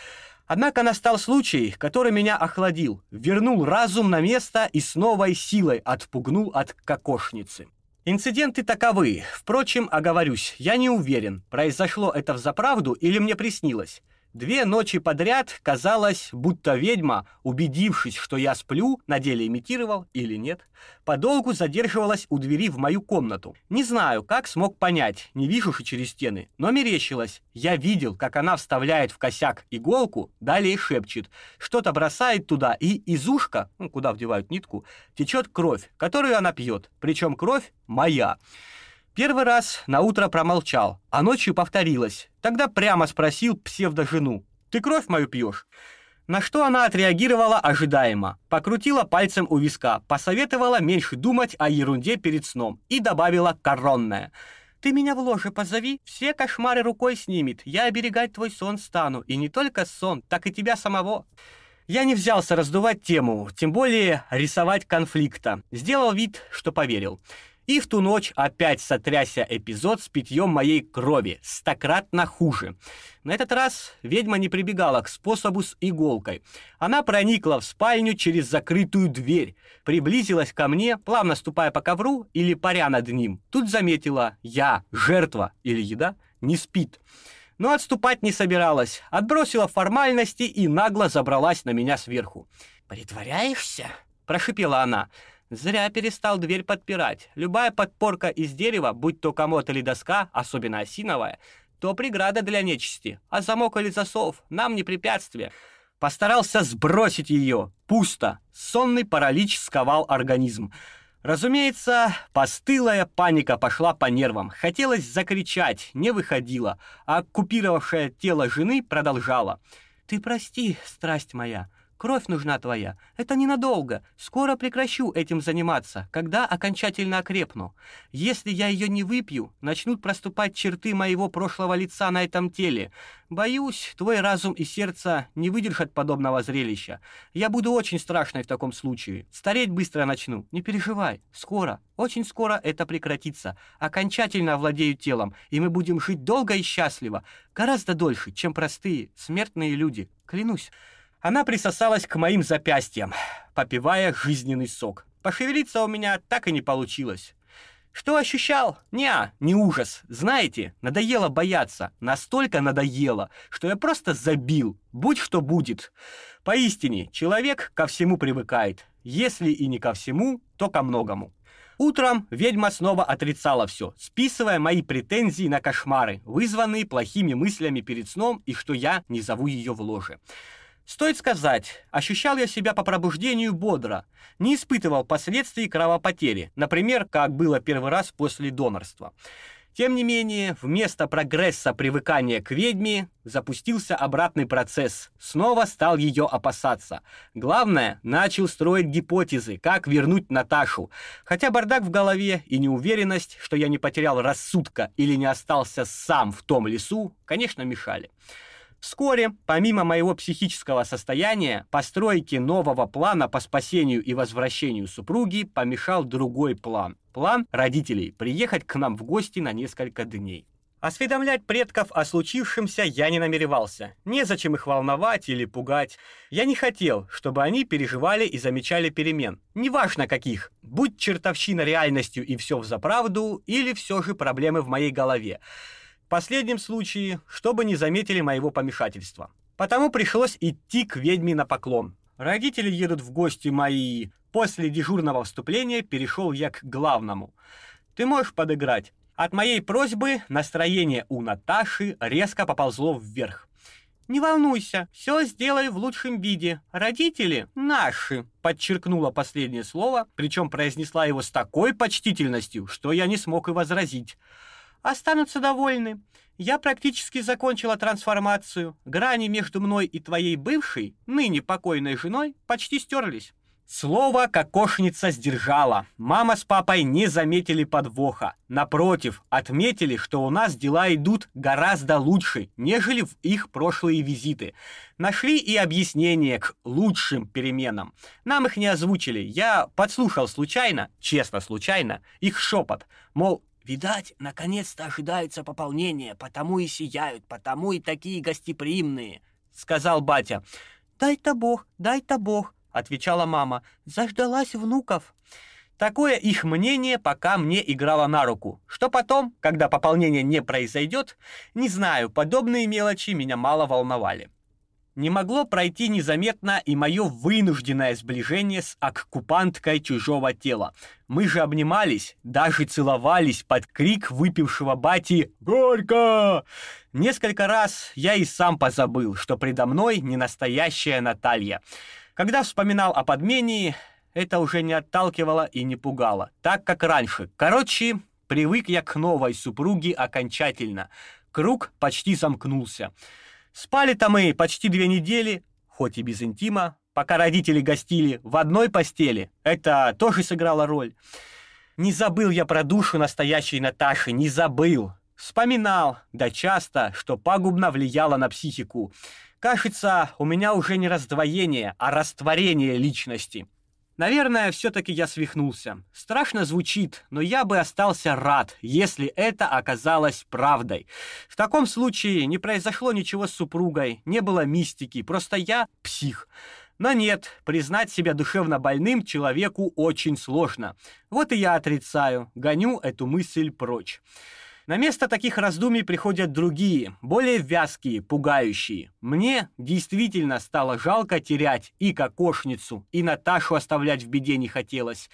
Однако настал случай, который меня охладил, вернул разум на место и с новой силой отпугнул от кокошницы. Инциденты таковы. Впрочем, оговорюсь, я не уверен, произошло это в взаправду или мне приснилось. Две ночи подряд казалось, будто ведьма, убедившись, что я сплю, на деле имитировал или нет, подолгу задерживалась у двери в мою комнату. Не знаю, как смог понять, не вижу же через стены, но мерещилось. Я видел, как она вставляет в косяк иголку, далее шепчет, что-то бросает туда, и из ушка, ну, куда вдевают нитку, течет кровь, которую она пьет, причем кровь моя. Первый раз на утро промолчал, а ночью повторилось. Тогда прямо спросил псевдожену, «Ты кровь мою пьешь?» На что она отреагировала ожидаемо, покрутила пальцем у виска, посоветовала меньше думать о ерунде перед сном и добавила коронное. «Ты меня в ложе позови, все кошмары рукой снимет, я оберегать твой сон стану, и не только сон, так и тебя самого». Я не взялся раздувать тему, тем более рисовать конфликта. Сделал вид, что поверил. И в ту ночь опять сотрясся эпизод с питьем моей крови, стократно хуже. На этот раз ведьма не прибегала к способу с иголкой. Она проникла в спальню через закрытую дверь, приблизилась ко мне, плавно ступая по ковру или паря над ним. Тут заметила, я, жертва или еда, не спит но отступать не собиралась, отбросила формальности и нагло забралась на меня сверху. «Притворяешься?» – прошипела она. Зря перестал дверь подпирать. Любая подпорка из дерева, будь то комод или доска, особенно осиновая, то преграда для нечисти, а замок или засов нам не препятствие. Постарался сбросить ее. Пусто. Сонный паралич сковал организм. Разумеется, постылая паника пошла по нервам. Хотелось закричать, не выходило, а купировавшее тело жены продолжала. «Ты прости, страсть моя, Кровь нужна твоя. Это ненадолго. Скоро прекращу этим заниматься, когда окончательно окрепну. Если я ее не выпью, начнут проступать черты моего прошлого лица на этом теле. Боюсь, твой разум и сердце не выдержат подобного зрелища. Я буду очень страшной в таком случае. Стареть быстро начну. Не переживай. Скоро, очень скоро это прекратится. Окончательно овладею телом, и мы будем жить долго и счастливо, гораздо дольше, чем простые смертные люди. Клянусь. Она присосалась к моим запястьям, попивая жизненный сок. Пошевелиться у меня так и не получилось. Что ощущал? Не, не ужас. Знаете, надоело бояться. Настолько надоело, что я просто забил. Будь что будет. Поистине, человек ко всему привыкает. Если и не ко всему, то ко многому. Утром ведьма снова отрицала все, списывая мои претензии на кошмары, вызванные плохими мыслями перед сном и что я не зову ее в ложе. Стоит сказать, ощущал я себя по пробуждению бодро, не испытывал последствий кровопотери, например, как было первый раз после донорства. Тем не менее, вместо прогресса привыкания к ведьме запустился обратный процесс. Снова стал ее опасаться. Главное, начал строить гипотезы, как вернуть Наташу. Хотя бардак в голове и неуверенность, что я не потерял рассудка или не остался сам в том лесу, конечно, мешали. Вскоре, помимо моего психического состояния, постройке нового плана по спасению и возвращению супруги помешал другой план. План родителей приехать к нам в гости на несколько дней. Осведомлять предков о случившемся я не намеревался. Незачем их волновать или пугать. Я не хотел, чтобы они переживали и замечали перемен. Неважно каких. Будь чертовщина реальностью и все в заправду, или все же проблемы в моей голове последнем случае, чтобы не заметили моего помешательства. Потому пришлось идти к ведьме на поклон. Родители едут в гости мои. После дежурного вступления перешел я к главному. Ты можешь подыграть. От моей просьбы настроение у Наташи резко поползло вверх. «Не волнуйся, все сделай в лучшем виде. Родители наши», — подчеркнула последнее слово, причем произнесла его с такой почтительностью, что я не смог и возразить останутся довольны. Я практически закончила трансформацию. Грани между мной и твоей бывшей, ныне покойной женой, почти стерлись. Слово кокошница сдержала. Мама с папой не заметили подвоха. Напротив, отметили, что у нас дела идут гораздо лучше, нежели в их прошлые визиты. Нашли и объяснение к лучшим переменам. Нам их не озвучили. Я подслушал случайно, честно случайно, их шепот. Мол, Видать, наконец-то ожидается пополнение, потому и сияют, потому и такие гостеприимные», — сказал батя. «Дай-то бог, дай-то бог», — отвечала мама. «Заждалась внуков». Такое их мнение пока мне играло на руку. Что потом, когда пополнение не произойдет, не знаю, подобные мелочи меня мало волновали не могло пройти незаметно и мое вынужденное сближение с оккупанткой чужого тела. Мы же обнимались, даже целовались под крик выпившего бати «Горько!». Несколько раз я и сам позабыл, что предо мной не настоящая Наталья. Когда вспоминал о подмене, это уже не отталкивало и не пугало, так как раньше. Короче, привык я к новой супруге окончательно. Круг почти замкнулся спали там мы почти две недели, хоть и без интима, пока родители гостили в одной постели. Это тоже сыграло роль. Не забыл я про душу настоящей Наташи, не забыл. Вспоминал, да часто, что пагубно влияло на психику. Кажется, у меня уже не раздвоение, а растворение личности. Наверное, все-таки я свихнулся. Страшно звучит, но я бы остался рад, если это оказалось правдой. В таком случае не произошло ничего с супругой, не было мистики, просто я псих. Но нет, признать себя душевно больным человеку очень сложно. Вот и я отрицаю, гоню эту мысль прочь. На место таких раздумий приходят другие, более вязкие, пугающие. Мне действительно стало жалко терять и кокошницу, и Наташу оставлять в беде не хотелось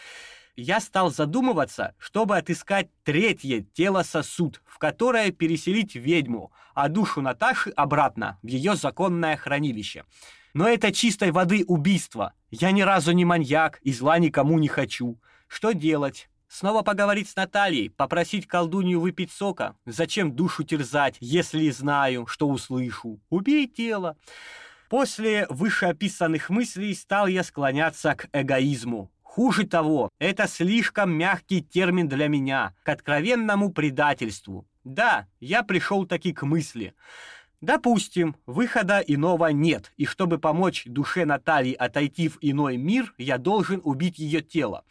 я стал задумываться, чтобы отыскать третье тело-сосуд, в которое переселить ведьму, а душу Наташи обратно в ее законное хранилище. Но это чистой воды убийство. Я ни разу не маньяк и зла никому не хочу. Что делать? Снова поговорить с Натальей, попросить колдунью выпить сока. Зачем душу терзать, если знаю, что услышу? Убей тело. После вышеописанных мыслей стал я склоняться к эгоизму. Хуже того, это слишком мягкий термин для меня, к откровенному предательству. Да, я пришел таки к мысли. Допустим, выхода иного нет, и чтобы помочь душе Натальи отойти в иной мир, я должен убить ее тело.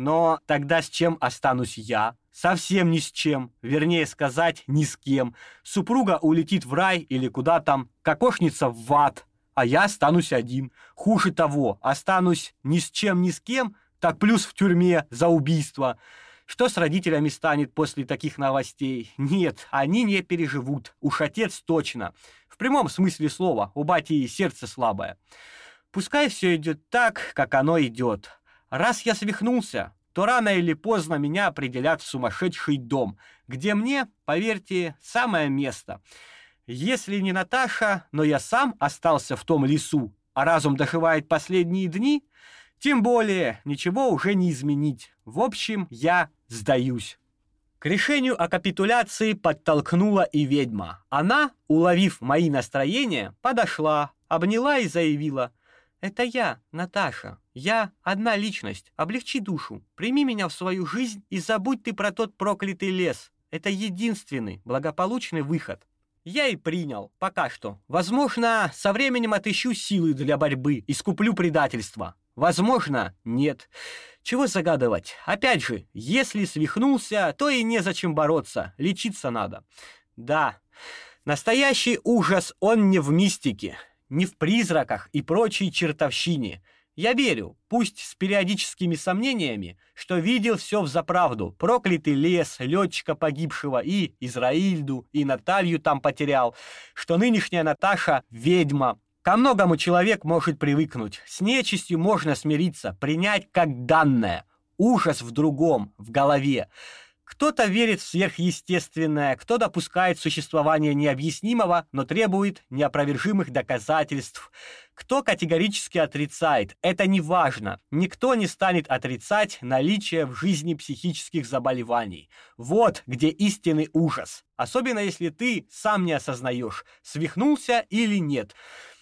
Но тогда с чем останусь я? Совсем ни с чем, вернее сказать, ни с кем. Супруга улетит в рай или куда там, кокошница в ад, а я останусь один. Хуже того, останусь ни с чем, ни с кем, так плюс в тюрьме за убийство. Что с родителями станет после таких новостей? Нет, они не переживут. Уж отец точно. В прямом смысле слова, у бати сердце слабое. Пускай все идет так, как оно идет. Раз я свихнулся, то рано или поздно меня определят в сумасшедший дом, где мне, поверьте, самое место. Если не Наташа, но я сам остался в том лесу, а разум доживает последние дни, тем более ничего уже не изменить. В общем, я сдаюсь. К решению о капитуляции подтолкнула и ведьма. Она, уловив мои настроения, подошла, обняла и заявила – это я, Наташа. Я одна личность. Облегчи душу. Прими меня в свою жизнь и забудь ты про тот проклятый лес. Это единственный благополучный выход. Я и принял, пока что. Возможно, со временем отыщу силы для борьбы и скуплю предательство. Возможно, нет. Чего загадывать? Опять же, если свихнулся, то и не зачем бороться. Лечиться надо. Да, настоящий ужас, он не в мистике не в призраках и прочей чертовщине. Я верю, пусть с периодическими сомнениями, что видел все в заправду, Проклятый лес, летчика погибшего и Израильду, и Наталью там потерял, что нынешняя Наташа – ведьма. Ко многому человек может привыкнуть. С нечистью можно смириться, принять как данное. Ужас в другом, в голове. Кто-то верит в сверхъестественное, кто допускает существование необъяснимого, но требует неопровержимых доказательств. Кто категорически отрицает, это не важно. Никто не станет отрицать наличие в жизни психических заболеваний. Вот где истинный ужас. Особенно если ты сам не осознаешь, свихнулся или нет.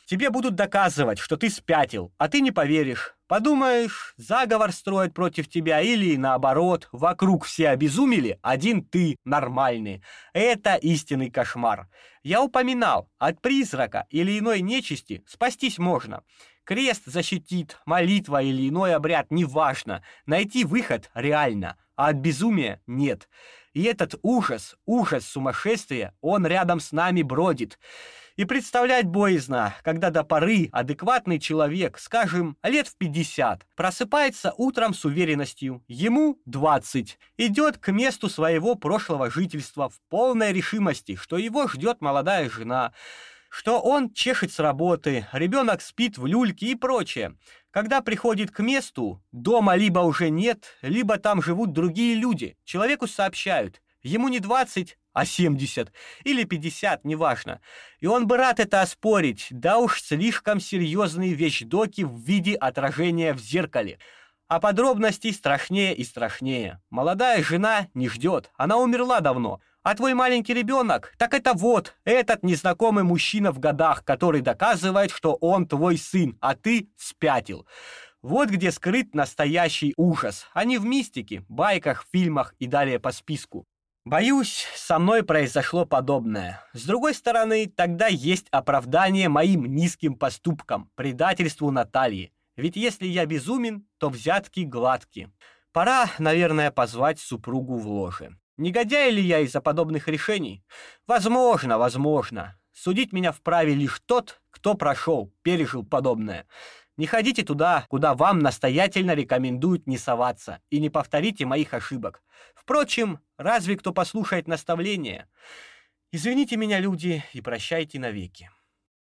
Тебе будут доказывать, что ты спятил, а ты не поверишь. Подумаешь, заговор строят против тебя или наоборот, вокруг все обезумели, один ты нормальный. Это истинный кошмар. Я упоминал, от призрака или иной нечисти спастись можно. Крест защитит, молитва или иной обряд, неважно. Найти выход реально, а от безумия нет. И этот ужас, ужас сумасшествия, он рядом с нами бродит. И представлять боязно, когда до поры адекватный человек, скажем, лет в 50, просыпается утром с уверенностью, ему 20, идет к месту своего прошлого жительства в полной решимости, что его ждет молодая жена, что он чешет с работы, ребенок спит в люльке и прочее. Когда приходит к месту, дома либо уже нет, либо там живут другие люди. Человеку сообщают, ему не 20, а 70 или 50, неважно. И он бы рад это оспорить, да уж слишком серьезные вещдоки в виде отражения в зеркале. А подробностей страшнее и страшнее. Молодая жена не ждет, она умерла давно. А твой маленький ребенок, так это вот, этот незнакомый мужчина в годах, который доказывает, что он твой сын, а ты спятил. Вот где скрыт настоящий ужас, а не в мистике, байках, фильмах и далее по списку. Боюсь, со мной произошло подобное. С другой стороны, тогда есть оправдание моим низким поступкам, предательству Натальи. Ведь если я безумен, то взятки гладки. Пора, наверное, позвать супругу в ложе. Негодяй ли я из-за подобных решений? Возможно, возможно. Судить меня вправе лишь тот, кто прошел, пережил подобное. Не ходите туда, куда вам настоятельно рекомендуют не соваться, и не повторите моих ошибок. Впрочем, разве кто послушает наставление? Извините меня, люди, и прощайте навеки.